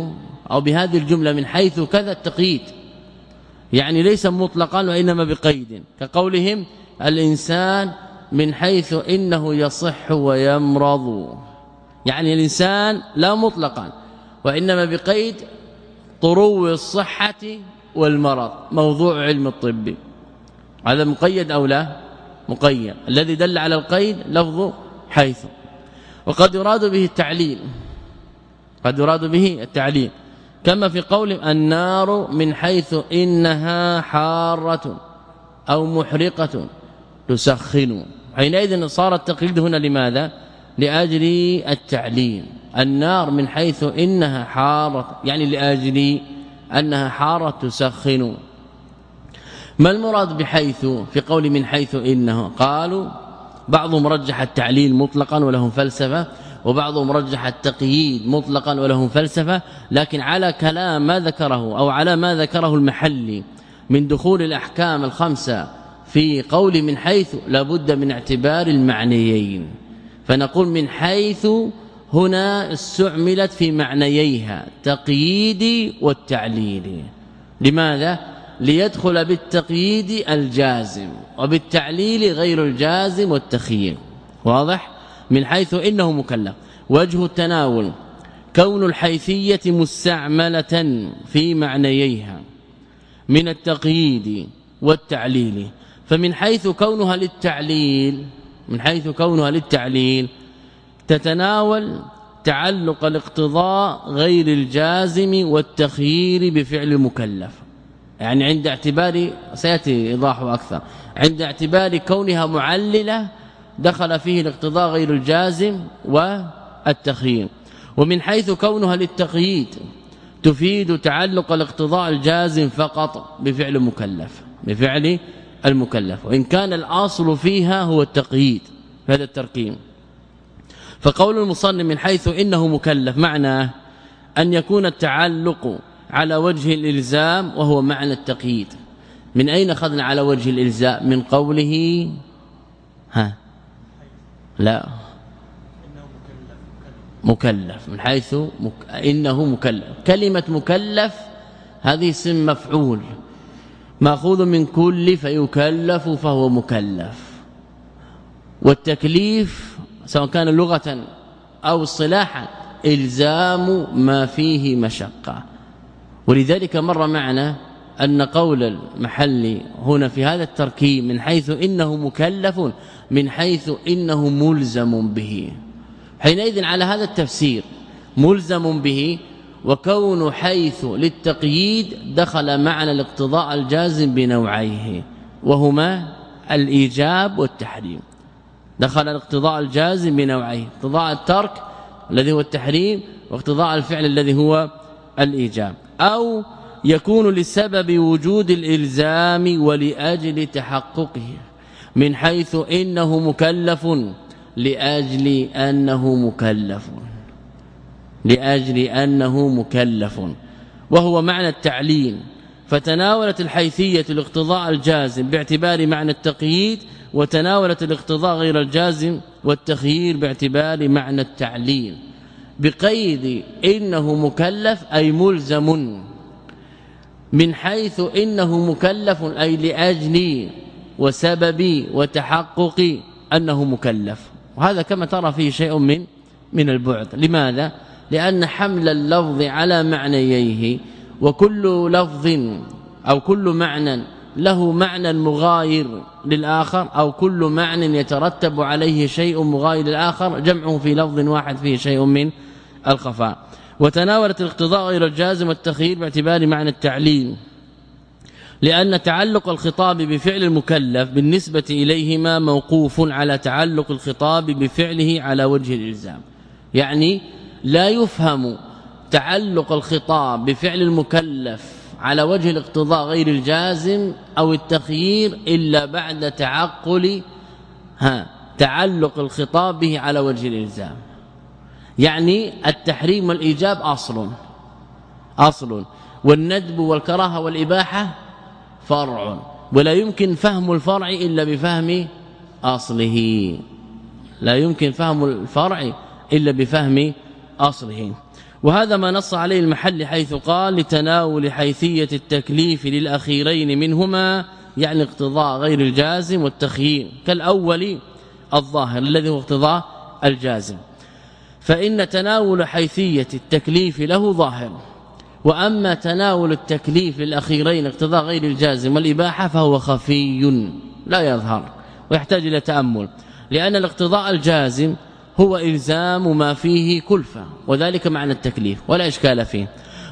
أو بهذه الجملة من حيث كذا التقييد. يعني ليس مطلقا وإنما بقيد. كقولهم الإنسان من حيث إنه يصح ويمرض. يعني الإنسان لا مطلقا وإنما بقيد طرو الصحة والمرض. موضوع علم الطب. هذا مقيد أو لا؟ مقيد. الذي دل على القيد لفظ حيث. وقد يراد به التعليل. قد يراد به التعليل كما في قول النار من حيث إنها حارة أو محرقة تسخن. حينئذ صار التقييد هنا لماذا؟ لأجل التعليم. النار من حيث إنها حارة يعني لأجل أنها حارة تسخن. ما المراد بحيث؟ في قول من حيث إنه قالوا بعضهم رجح التعليل مطلقا ولهم فلسفة. وبعضهم رجح التقييد مطلقا ولهم فلسفة لكن على كلام ما ذكره أو على ما ذكره المحلي من دخول الأحكام الخمسة في قول من حيث لابد من اعتبار المعنيين. فنقول من حيث هنا استعملت في معنييها تقييد والتعليل. لماذا؟ ليدخل بالتقييد الجازم وبالتعليل غير الجازم والتخيير. واضح؟ من حيث إنه مكلف. وجه التناول كون الحيثية مستعملة في معنييها من التقييد والتعليل. فمن حيث كونها للتعليل من حيث كونها للتعليل تتناول تعلق الاقتضاء غير الجازم والتخيير بفعل المكلف يعني عند اعتبار سيأتي ايضاحه أكثر عند اعتبار كونها معللة دخل فيه الاقتضاء غير الجازم والتخيير ومن حيث كونها للتقييد تفيد تعلق الاقتضاء الجازم فقط بفعل مكلف بفعل المكلف. وإن كان الأصل فيها هو التقييد هذا التركيب فقول المصنف من حيث إنه مكلف معناه أن يكون التعلق على وجه الإلزام وهو معنى التقييد. من أين أخذنا على وجه الإلزام؟ من قوله ها لا. مكلف. من حيث مك... إنه مكلف. كلمة مكلف هذه اسم مفعول. مأخوذ من كل فيكلف فهو مكلف. والتكليف سواء كان لغة أو اصطلاحا إلزام ما فيه مشقة. ولذلك مر معنا أن قول المحل هنا في هذا التركيب من حيث إنه مكلف من حيث إنه ملزم به. حينئذ على هذا التفسير ملزم به وكون حيث للتقييد دخل معنى الاقتضاء الجازم بنوعيه وهما الإيجاب والتحريم. دخل الاقتضاء الجازم بنوعيه اقتضاء الترك الذي هو التحريم واقتضاء الفعل الذي هو الإيجاب. أو يكون لسبب وجود الإلزام ولأجل تحققه. من حيث إنه مكلف لأجل أنه مكلف. لأجل أنه مكلف. وهو معنى التعليل. فتناولت الحيثية الاقتضاء الجازم باعتبار معنى التقييد وتناولت الاقتضاء غير الجازم والتخيير باعتبار معنى التعليل. بقيد إنه مكلف أي ملزم. من حيث إنه مكلف أي لأجل وسبب وتحقق أنه مكلف. وهذا كما ترى فيه شيء من من البعد. لماذا؟ لأن حمل اللفظ على معنييه وكل لفظ أو كل معنى له معنى مغاير للآخر أو كل معنى يترتب عليه شيء مغاير للآخر جمعه في لفظ واحد فيه شيء من الخفاء. وتناولت الاقتضاء غير الجازم والتخيير باعتبار معنى التعليل. لأن تعلق الخطاب بفعل المكلف بالنسبة إليهما موقوف على تعلق الخطاب بفعله على وجه الإلزام. يعني لا يفهم تعلق الخطاب بفعل المكلف على وجه الاقتضاء غير الجازم أو التخيير إلا بعد تعقل ها تعلق الخطاب به على وجه الإلزام. يعني التحريم والإيجاب أصل أصل. والندب والكراهة والإباحة فرع. ولا يمكن فهم الفرع إلا بفهم أصله. لا يمكن فهم الفرع إلا بفهم أصله. وهذا ما نص عليه المحل حيث قال لتناول حيثية التكليف للأخيرين منهما يعني اقتضاء غير الجازم والتخيير كالأول الظاهر الذي هو اقتضاء الجازم. فإن تناول حيثية التكليف له ظاهر. وأما تناول التكليف للأخيرين اقتضاء غير الجازم والإباحة فهو خفي لا يظهر ويحتاج إلى تأمل لأن الاقتضاء الجازم هو إلزام ما فيه كلفة وذلك معنى التكليف ولا إشكال فيه.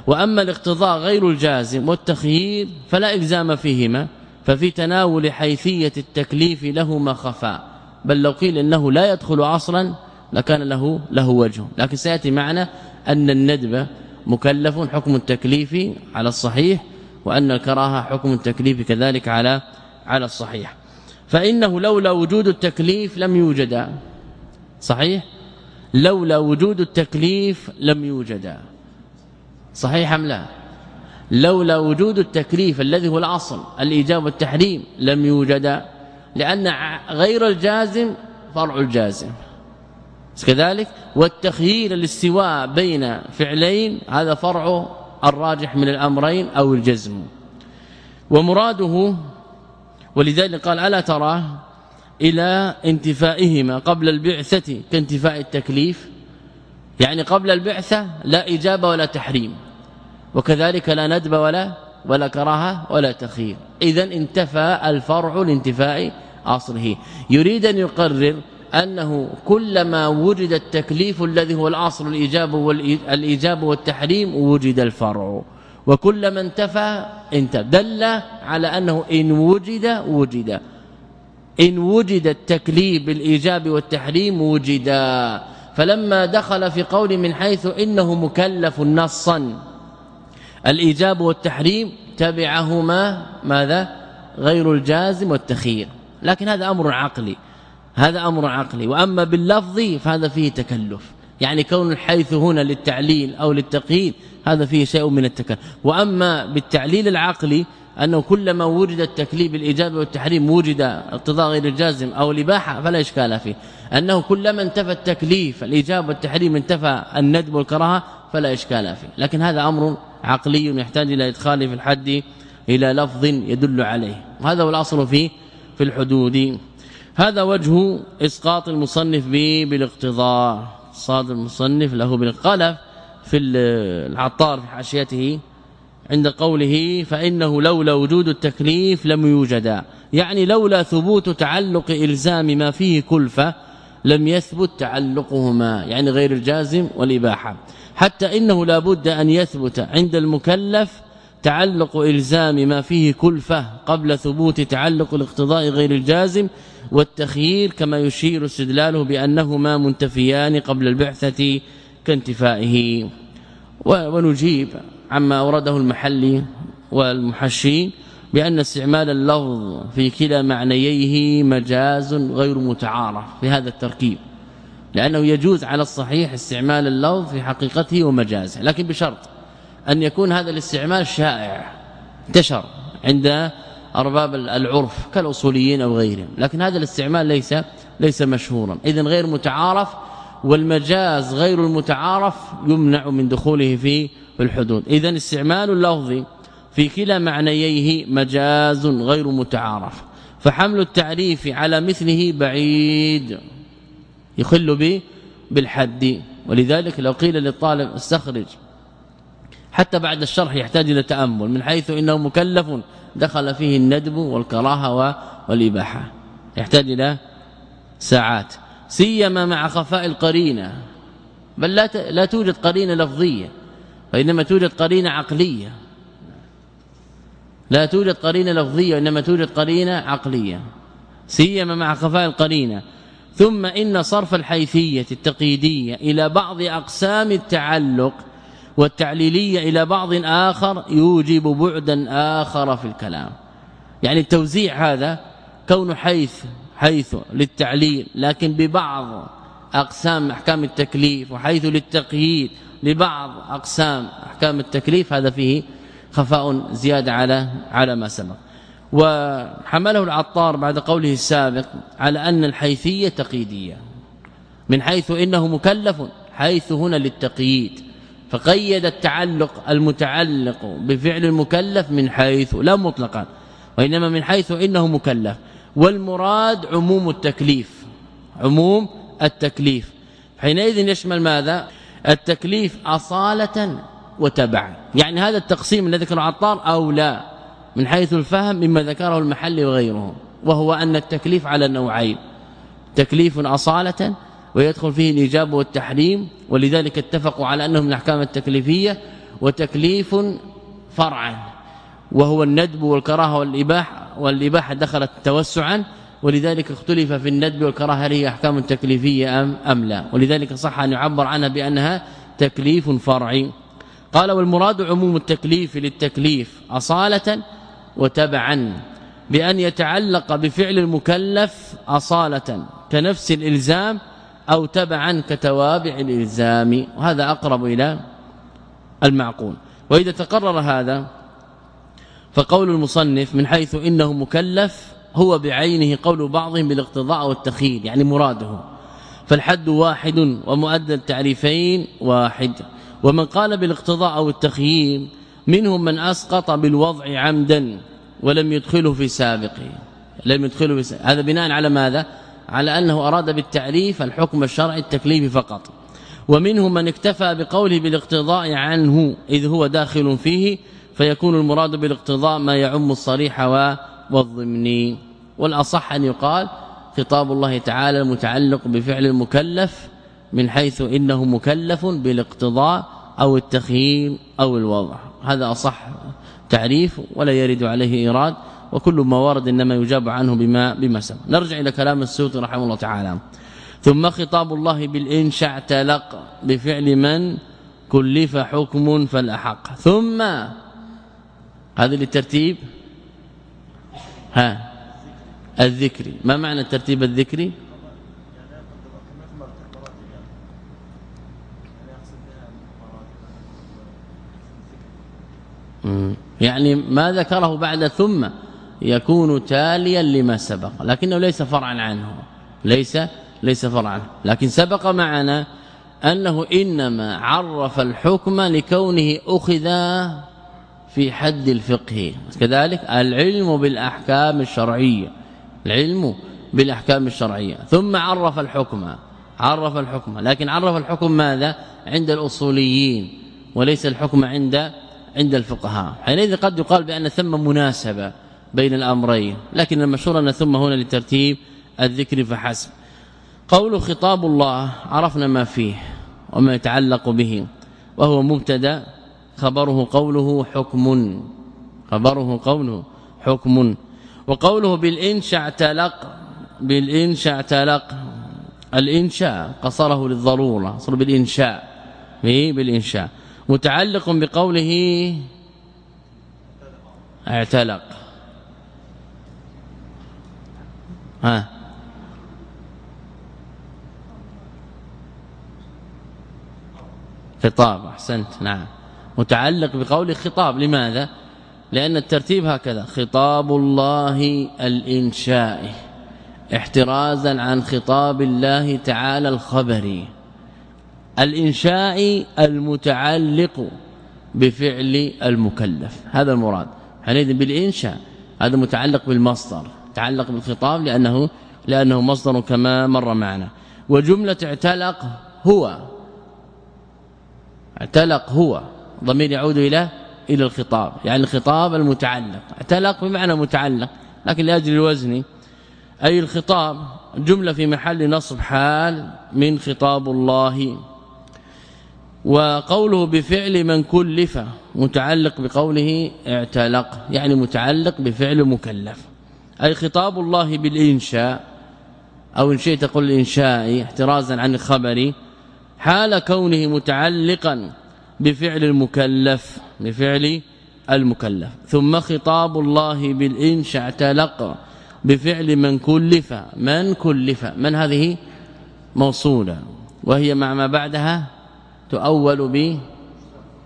وأما الاقتضاء غير الجازم والتخيير فلا إلزام فيهما ففي تناول حيثية التكليف لهما خفاء. بل لو قيل إنه لا يدخل عصرا لكان له له وجه. لكن سيأتي معنا أن الندب مكلف حكم التكليف على الصحيح وأن الكراهة حكم التكليف كذلك على على الصحيح. فإنه لولا وجود التكليف لم يوجد. صحيح؟ لولا وجود التكليف لم يوجد. صحيح أم لا؟ لولا وجود التكليف الذي هو الأصل الإيجاب والتحريم لم يوجد لأن غير الجازم فرع الجازم. كذلك والتخيير الاستواء بين فعلين هذا فرع الراجح من الأمرين أو الجزم. ومراده ولذلك قال ألا ترى إلى انتفائهما قبل البعثة كانتفاء التكليف؟ يعني قبل البعثة لا إجابة ولا تحريم. وكذلك لا ندب ولا ولا كراهة ولا تخيير. اذا انتفى الفرع لانتفاء أصله. يريد أن يقرر أنه كلما وجد التكليف الذي هو الأصل الإيجاب والايجاب والتحريم وجد الفرع. وكلما انتفى انت دل على أنه إن وجد وجد. إن وجد التكليف بالإيجاب والتحريم وجدا فلما دخل في قول من حيث إنه مكلف نصا الإيجاب والتحريم تبعهما ماذا؟ غير الجازم والتخيير. لكن هذا أمر عقلي. هذا أمر عقلي. وأما باللفظ فهذا فيه تكلف. يعني كون الحيث هنا للتعليل أو للتقييد هذا فيه شيء من التكلف. وأما بالتعليل العقلي أنه كلما وجد التكليف الايجاب والتحريم وجد اقتضاء غير الجازم أو الاباحه فلا إشكال فيه. أنه كلما انتفى التكليف الايجاب والتحريم انتفى الندب والكراهة فلا إشكال فيه. لكن هذا أمر عقلي يحتاج إلى ادخاله في الحد إلى لفظ يدل عليه. وهذا هو الأصل فيه في الحدود. هذا وجه إسقاط المصنف به بالاقتضاء. صاد المصنف له بالقلف في العطار في حاشيته. عند قوله فإنه لولا وجود التكليف لم يوجد. يعني لولا ثبوت تعلق إلزام ما فيه كلفة لم يثبت تعلقهما. يعني غير الجازم والإباحة. حتى إنه لا بد أن يثبت عند المكلف تعلق إلزام ما فيه كلفة قبل ثبوت تعلق الاقتضاء غير الجازم والتخيير كما يشير استدلاله بانهما منتفيان قبل البعثة كانتفائه. ونجيب عما أورده المحلي والمحشي بأن استعمال اللفظ في كلا معنييه مجاز غير متعارف في هذا التركيب لأنه يجوز على الصحيح استعمال اللفظ في حقيقته ومجازه لكن بشرط أن يكون هذا الاستعمال شائع انتشر عند أرباب العرف كالأصوليين أو غيرهم. لكن هذا الاستعمال ليس ليس مشهورا. اذا غير متعارف والمجاز غير المتعارف يمنع من دخوله في الحدود. اذا استعمال اللفظ في كلا معنييه مجاز غير متعارف. فحمل التعريف على مثله بعيد يخل به بالحد. ولذلك لو قيل للطالب استخرج حتى بعد الشرح يحتاج إلى تأمل من حيث إنه مكلف دخل فيه الندب والكراهة والإباحة. يحتاج إلى ساعات. سيما مع خفاء القرينة. بل لا لا توجد قرينة لفظية وإنما توجد قرينة عقلية. لا توجد قرينة لفظية وإنما توجد قرينة عقلية. سيما مع خفاء القرينة. ثم إن صرف الحيثية التقييدية إلى بعض أقسام التعلق والتعليلية إلى بعض آخر يوجب بعدا آخر في الكلام. يعني التوزيع هذا كون حيث حيث للتعليل لكن ببعض أقسام أحكام التكليف وحيث للتقييد لبعض أقسام أحكام التكليف هذا فيه خفاء زيادة على على ما سبق. وحمله العطار بعد قوله السابق على أن الحيثية تقييدية من حيث إنه مكلف حيث هنا للتقييد. فقيد التعلق المتعلق بفعل المكلف من حيث لا مطلقا وإنما من حيث إنه مكلف. والمراد عموم التكليف عموم التكليف. حينئذ يشمل ماذا؟ التكليف أصالة وتبعا. يعني هذا التقسيم الذي ذكره عطار أو لا من حيث الفهم مما ذكره المحل وغيره وهو أن التكليف على نوعين تكليف أصالة ويدخل فيه الإيجاب والتحريم ولذلك اتفقوا على انه من الأحكام التكليفية وتكليف فرعا وهو الندب والكراهة والاباحه والإباحة دخلت توسعا ولذلك اختلف في الندب والكراهة هل هي أحكام تكليفية ام أم لا. ولذلك صح أن يعبر عنها بأنها تكليف فرعي. قال والمراد عموم التكليف للتكليف أصالة وتبعا بأن يتعلق بفعل المكلف أصالة كنفس الإلزام أو تبعا كتوابع الإلزام وهذا أقرب إلى المعقول. وإذا تقرر هذا فقول المصنف من حيث إنه مكلف هو بعينه قول بعضهم بالاقتضاء والتخيير يعني مراده. فالحد واحد ومؤدى التعريفين واحد. ومن قال بالاقتضاء أو التخيير منهم من أسقط بالوضع عمدا ولم يدخله في سابقه. لم يدخله في سابقه. هذا بناء على ماذا؟ على أنه أراد بالتعريف الحكم الشرعي التكليفي فقط. ومنهم من اكتفى بقوله بالاقتضاء عنه إذ هو داخل فيه فيكون المراد بالاقتضاء ما يعم الصريح والضمني والأصح أن يقال خطاب الله تعالى المتعلق بفعل المكلف من حيث إنه مكلف بالاقتضاء أو التخييم أو الوضع. هذا أصح تعريف ولا يرد عليه إيراد. وكل ما ورد إنما يجاب عنه بما بما سبق. نرجع إلى كلام السيوطي رحمه الله تعالى. ثم خطاب الله بالانشاء اعتلق بفعل من؟ كلف حكم فالأحق. ثم هذا للترتيب؟ ها الذكري ما معنى الترتيب الذكري يعني ما ذكره بعد ثم. يكون تاليا لما سبق لكنه ليس فرعا عنه. ليس ليس فرعا. لكن سبق معنا أنه إنما عرف الحكم لكونه أخذ في حد الفقه. كذلك العلم بالأحكام الشرعية. العلم بالأحكام الشرعية. ثم عرف الحكم عرف الحكم. لكن عرف الحكم ماذا؟ عند الأصوليين وليس الحكم عند عند الفقهاء. حينئذ قد يقال بأن ثم مناسبة. بين الأمرين لكن المشهور أن ثم هنا لترتيب الذكر فحسب. قول خطاب الله عرفنا ما فيه وما يتعلق به وهو مبتدا خبره قوله حكم. خبره قوله حكم. وقوله بالإنشاء اعتلق بالإنشاء اعتلق الإنشاء قصره للضرورة صار بالإنشاء. بالإنشاء. متعلق بقوله اعتلق. ها. خطاب أحسنت نعم. متعلق بقول خطاب لماذا؟ لأن الترتيب هكذا خطاب الله الإنشاء احترازا عن خطاب الله تعالى الخبري الإنشاء المتعلق بفعل المكلف هذا المراد. حينئذ بالإنشاء هذا متعلق بالمصدر. تعلق بالخطاب لأنه لأنه مصدر كما مر معنا. وجملة اعتلق هو. اعتلق هو. ضمير يعود إلى إلى الخطاب. يعني الخطاب المتعلق. اعتلق بمعنى متعلق. لكن لأجل الوزن. أي الخطاب. جملة في محل نصب حال من خطاب الله. وقوله بفعل من كلف. متعلق بقوله اعتلق. يعني متعلق بفعل مكلف. أي خطاب الله بالإنشاء أو إن شئت قل الإنشاء احترازا عن الخبر حال كونه متعلقا بفعل المكلف بفعل المكلف. ثم خطاب الله بالإنشاء اعتلق بفعل من كلف من كلف. من هذه؟ موصولة. وهي مع ما بعدها؟ تؤول ب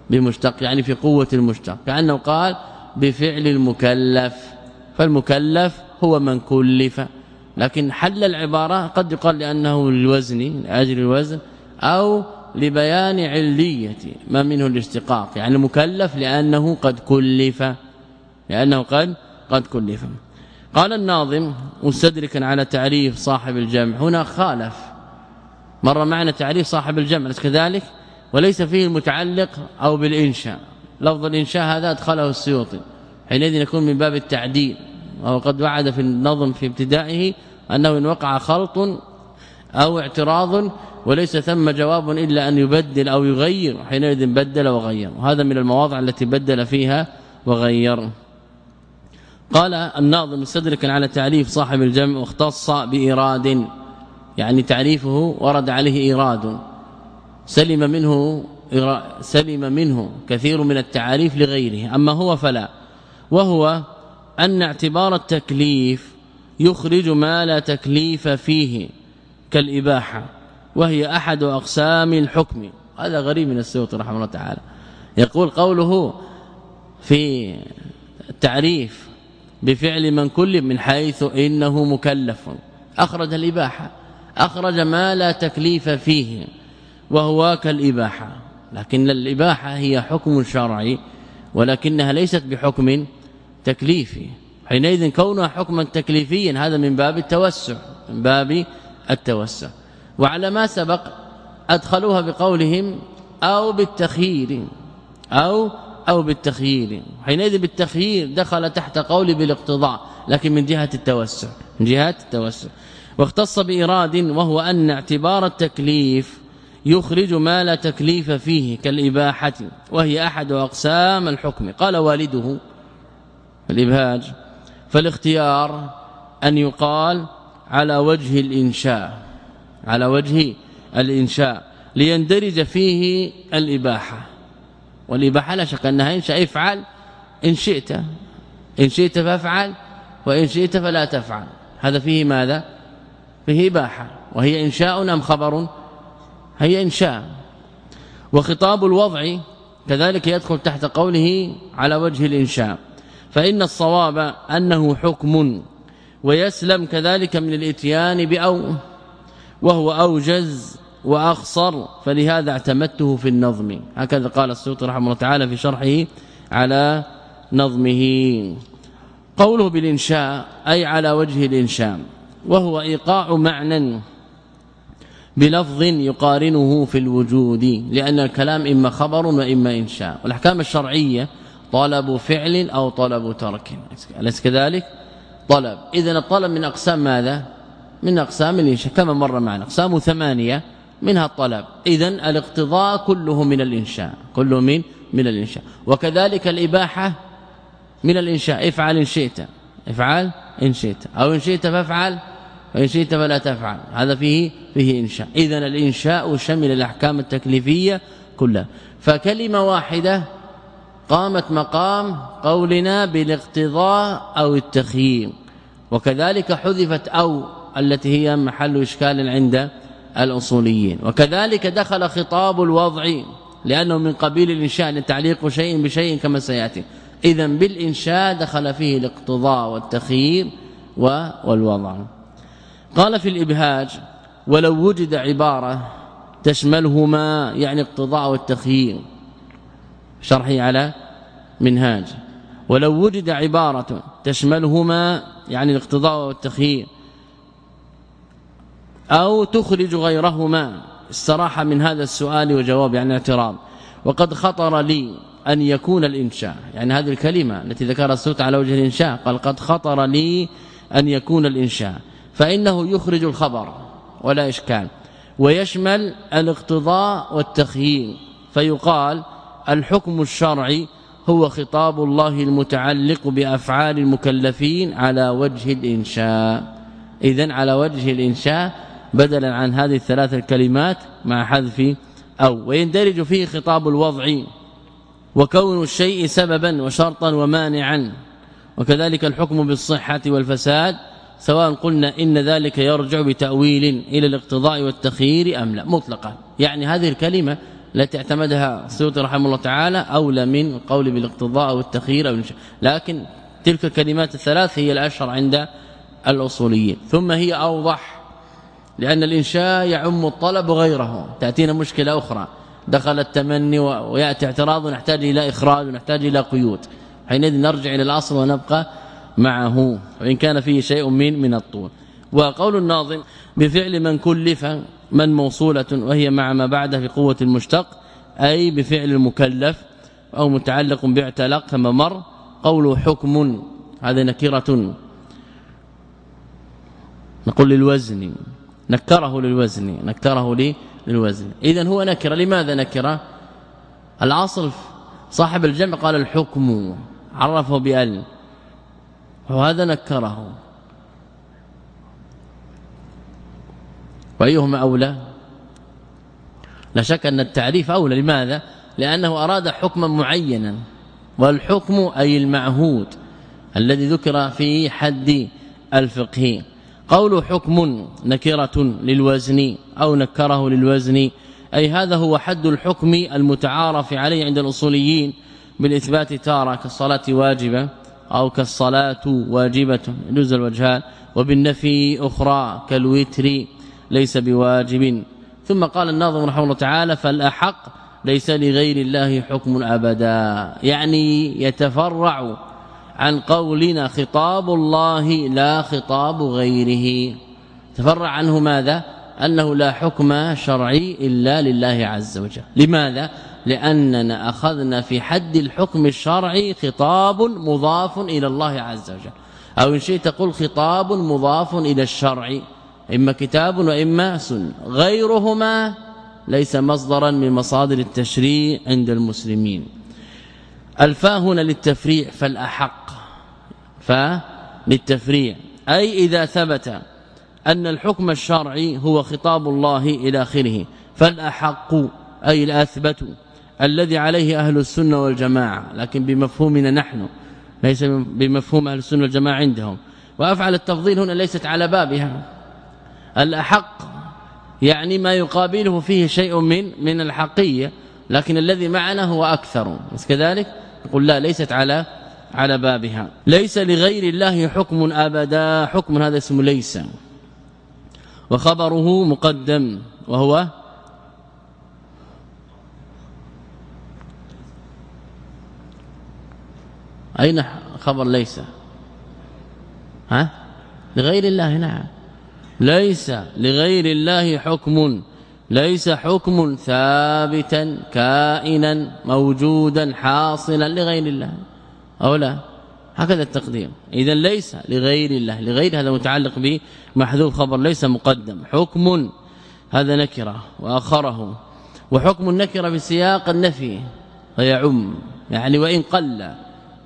بمشتق يعني في قوة المشتق. كأنه قال بفعل المكلف. فالمكلف هو من كلف. لكن حل العبارة قد يقال لأنه للوزن لأجل الوزن أو لبيان علية ما منه الاشتقاق. يعني مكلف لأنه قد كلف. لأنه قد قد كلف. قال الناظم مستدركا على تعريف صاحب الجمع. هنا خالف. مر معنا تعريف صاحب الجمع كذلك؟ وليس فيه المتعلق أو بالإنشاء. لفظ الإنشاء هذا أدخله السيوطي. حينئذ يكون من باب التعديل وهو قد وعد في النظم في ابتدائه أنه إن وقع خلط أو اعتراض وليس ثم جواب إلا أن يبدل أو يغير حينئذ بدل وغير. وهذا من المواضع التي بدل فيها وغير. قال الناظم مستدركا على تعريف صاحب الجمع واختص بإراد يعني تعريفه ورد عليه إيراد. سلم منه سلم منه كثير من التعاريف لغيره أما هو فلا. وهو أن اعتبار التكليف يخرج ما لا تكليف فيه كالإباحة وهي أحد أقسام الحكم. هذا غريب من السيوط رحمه الله تعالى. يقول قوله في التعريف بفعل من كل من حيث إنه مكلف. أخرج الإباحة أخرج ما لا تكليف فيه وهو كالإباحة. لكن الإباحة هي حكم شرعي ولكنها ليست بحكم تكليفي. حينئذ كونها حكما تكليفيا هذا من باب التوسع من باب التوسع. وعلى ما سبق أدخلوها بقولهم أو بالتخيير أو أو بالتخيير. حينئذ بالتخيير دخل تحت قول بالاقتضاء لكن من جهة التوسع من جهة التوسع. واختص بإراد وهو أن اعتبار التكليف يخرج ما لا تكليف فيه كالإباحة وهي أحد أقسام الحكم. قال والده الإبهاج فالاختيار أن يقال على وجه الإنشاء على وجه الإنشاء ليندرج فيه الإباحة. والإباحة لا شك أنها إنشاء افعل إن شئت إن شئت فافعل وإن شئت فلا تفعل. هذا فيه ماذا؟ فيه إباحة. وهي إنشاء أم خبر؟ هي إنشاء. وخطاب الوضع كذلك يدخل تحت قوله على وجه الإنشاء. فإن الصواب أنه حكم ويسلم كذلك من الإتيان بأو وهو أوجز وأخصر فلهذا اعتمدته في النظم. هكذا قال السيوطي رحمه الله تعالى في شرحه على نظمه. قوله بالإنشاء أي على وجه الإنشاء وهو إيقاع معنى بلفظ يقارنه في الوجود لأن الكلام إما خبر وإما إنشاء. والأحكام الشرعية طلب فعل أو طلب ترك. أليس كذلك؟ طلب. اذا الطلب من أقسام ماذا؟ من أقسام الإنشاء. كما مر معنا. أقسام ثمانية منها الطلب. اذا الاقتضاء كله من الإنشاء. كله من من الإنشاء. وكذلك الإباحة من الإنشاء. افعل إن شئت. افعل إن شئت. أو إن شئت فافعل وان شئت فلا تفعل. هذا فيه فيه إنشاء. اذا الإنشاء شمل الأحكام التكليفية كلها. فكلمة واحدة قامت مقام قولنا بالاقتضاء أو التخييم. وكذلك حذفت أو التي هي محل إشكال عند الأصوليين. وكذلك دخل خطاب الوضع لأنه من قبيل الإنشاء لتعليق شيء بشيء كما سيأتي. اذا بالإنشاء دخل فيه الاقتضاء والتخيير والوضع. قال في الإبهاج ولو وجد عبارة تشملهما يعني اقتضاء والتخيير شرحه على منهاج ولو وجد عبارة تشملهما يعني الاقتضاء والتخيير أو تخرج غيرهما استراح من هذا السؤال وجواب يعني اعتراض وقد خطر لي أن يكون الإنشاء يعني هذه الكلمة التي ذكرها السوت على وجه الإنشاء قال قد خطر لي أن يكون الإنشاء فإنه يخرج الخبر ولا إشكال. ويشمل الاقتضاء والتخيير. فيقال الحكم الشرعي هو خطاب الله المتعلق بأفعال المكلفين على وجه الإنشاء. اذا على وجه الإنشاء بدلا عن هذه الثلاث الكلمات مع حذف أو. ويندرج فيه خطاب الوضع وكون الشيء سببا وشرطا ومانعا. وكذلك الحكم بالصحة والفساد سواء قلنا إن ذلك يرجع بتأويل إلى الاقتضاء والتخيير أم لا مطلقا. يعني هذه الكلمة التي اعتمدها السيوطي رحمه الله تعالى أولى من القول بالاقتضاء أو التخيير أو لكن تلك الكلمات الثلاث هي الأشهر عند الأصوليين. ثم هي أوضح لأن الإنشاء يعم الطلب وغيره تأتينا مشكلة أخرى. دخل التمني ويأتي اعتراض ونحتاج إلى إخراج ونحتاج إلى قيود. حينئذ نرجع إلى الأصل ونبقى معه وإن كان فيه شيء من من الطول. وقول الناظم بفعل من كلف من موصولة وهي مع ما بعدها في قوة المشتق أي بفعل المكلف أو متعلق باعتلق كما مر قوله حكم هذا نكرة. نقول للوزن. نكره للوزن. نكره لي للوزن. اذا هو نكرة. لماذا نكرة؟ الأصل صاحب الجمع قال الحكم عرفه بال وهذا نكره. وأيهما أولى؟ لا شك أن التعريف أولى. لماذا؟ لأنه أراد حكما معينا. والحكم أي المعهود الذي ذكر في حد الفقه. قول حكم نكرة للوزن أو نكره للوزن أي هذا هو حد الحكم المتعارف عليه عند الأصوليين بالإثبات تارة كالصلاة واجبة. أو كالصلاة واجبة يجوز الوجهان. وبالنفي أخرى كالوتر ليس بواجب. ثم قال الناظم رحمه الله تعالى فالأحق ليس لغير الله حكم أبدا. يعني يتفرع عن قولنا خطاب الله لا خطاب غيره. تفرع عنه ماذا؟ أنه لا حكم شرعي إلا لله عز وجل. لماذا؟ لأننا أخذنا في حد الحكم الشرعي خطاب مضاف إلى الله عز وجل. أو إن شئت تقول خطاب مضاف إلى الشرع. إما كتاب وإما سنة. غيرهما ليس مصدرا من مصادر التشريع عند المسلمين. الفاء هنا للتفريع فالأحق. فللتفريع أي إذا ثبت أن الحكم الشرعي هو خطاب الله إلى آخره فالأحق أي الأثبت. الذي عليه أهل السنة والجماعة لكن بمفهومنا نحن ليس بمفهوم أهل السنة والجماعة عندهم. وأفعل التفضيل هنا ليست على بابها. الأحق يعني ما يقابله فيه شيء من من الحقية لكن الذي معنا هو أكثر. بس كذلك؟ نقول لا ليست على على بابها. ليس لغير الله حكم أبدا. حكم هذا اسم ليس. وخبره مقدم وهو أين خبر ليس؟ ها؟ لغير الله نعم. ليس لغير الله حكم. ليس حكم ثابتا كائنا موجودا حاصلا لغير الله. أو لا؟ هكذا التقدير اذا ليس لغير الله. لغير هذا متعلق بمحذوف خبر ليس مقدم. حكم هذا نكرة وأخره. وحكم النكرة بسياق النفي ويعم يعني وإن قل.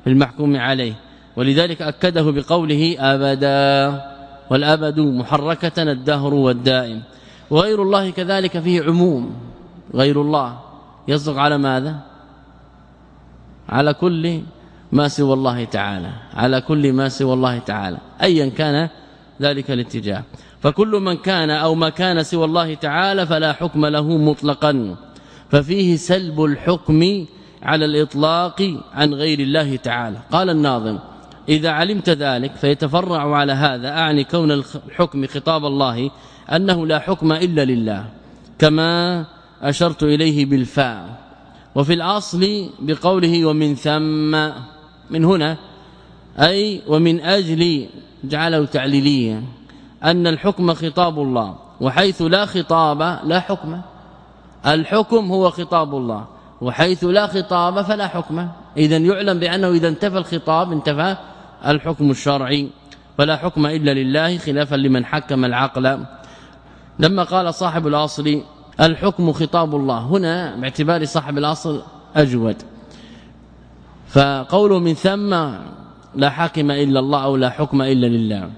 المحكوم عليه. ولذلك أكده بقوله أبدا والأبد محركة الدهر والدائم. وغير الله كذلك فيه عموم. غير الله يصدق على ماذا؟ على كل ما سوى الله تعالى. على كل ما سوى الله تعالى. ايا كان ذلك الاتجاه. فكل من كان أو ما كان سوى الله تعالى فلا حكم له مطلقا. ففيه سلب الحكم على الإطلاق عن غير الله تعالى. قال الناظم إذا علمت ذلك فيتفرع على هذا أعني كون الحكم خطاب الله أنه لا حكم إلا لله كما أشرت إليه بالفاء. وفي الأصل بقوله ومن ثم من هنا أي ومن أجل جعله تعليليا أن الحكم خطاب الله وحيث لا خطاب لا حكم الحكم هو خطاب الله. وحيث لا خطاب فلا حكم. اذا يعلم بأنه إذا انتفى الخطاب انتفى الحكم الشرعي. فلا حكم إلا لله خلافا لمن حكم العقل. لما قال صاحب الأصل الحكم خطاب الله. هنا باعتبار صاحب الأصل أجود. فقوله من ثم لا حاكم إلا الله أو لا حكم إلا لله.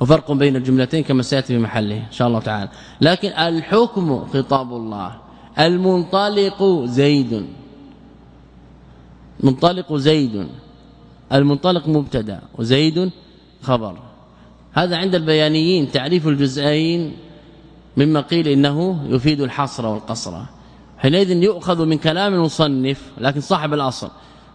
وفرق بين الجملتين كما سيأتي في محله إن شاء الله تعالى. لكن الحكم خطاب الله. المنطلق زيد. منطلق زيد. المنطلق مبتدا وزيد خبر. هذا عند البيانيين. تعريف الجزئين مما قيل إنه يفيد الحصر والقصر. حينئذ يؤخذ من كلام المصنف لكن صاحب الأصل.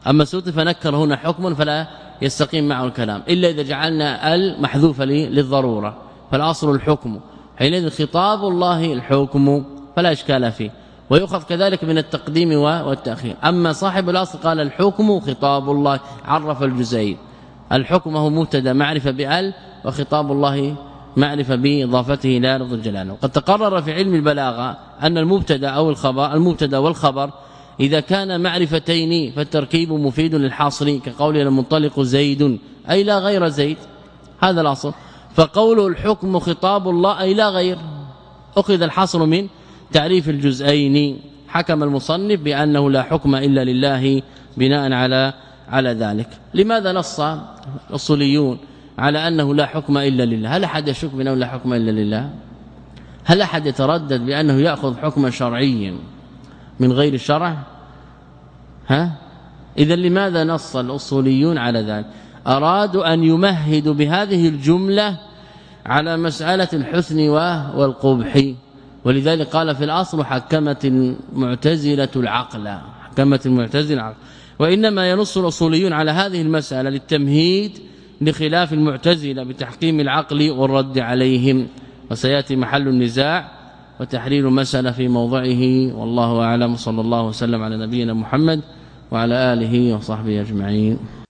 أما سوت فنكر هنا حكم فلا يستقيم معه الكلام إلا إذا جعلنا المحذوفه للضرورة فالأصل الحكم. حينئذ خطاب الله الحكم فلا إشكال فيه. ويؤخذ كذلك من التقديم والتأخير. أما صاحب الأصل قال الحكم خطاب الله عرف الجزئين الحكم هو مبتدا معرفة بأل وخطاب الله معرفة بإضافته إلى لفظ الجلاله وقد تقرر في علم البلاغة أن المبتدا أو الخبر المبتدا والخبر إذا كان معرفتين فالتركيب مفيد للحاصل كقول المنطلق زيد أي لا غير زيد. هذا الأصل. فقول الحكم خطاب الله أي لا غير. أخذ الحصر من تعريف الجزئين حكم المصنف بأنه لا حكم إلا لله بناء على على ذلك. لماذا نص الأصوليون على أنه لا حكم إلا لله؟ هل أحد يشك بأنه لا حكم إلا لله؟ هل أحد يتردد بأنه يأخذ حكما شرعيا من غير الشرع ها؟ اذا لماذا نص الأصوليون على ذلك؟ أرادوا أن يمهدوا بهذه الجملة على مسألة الحسن والقبح. ولذلك قال في الأصل حكمت المعتزلة العقل حكمت المعتزلة العقل. وإنما ينص الأصوليون على هذه المسألة للتمهيد لخلاف المعتزلة بتحكيم العقل والرد عليهم. وسيأتي محل النزاع وتحرير مسألة في موضعه. والله أعلم. صلى الله وسلم على نبينا محمد وعلى آله وصحبه أجمعين.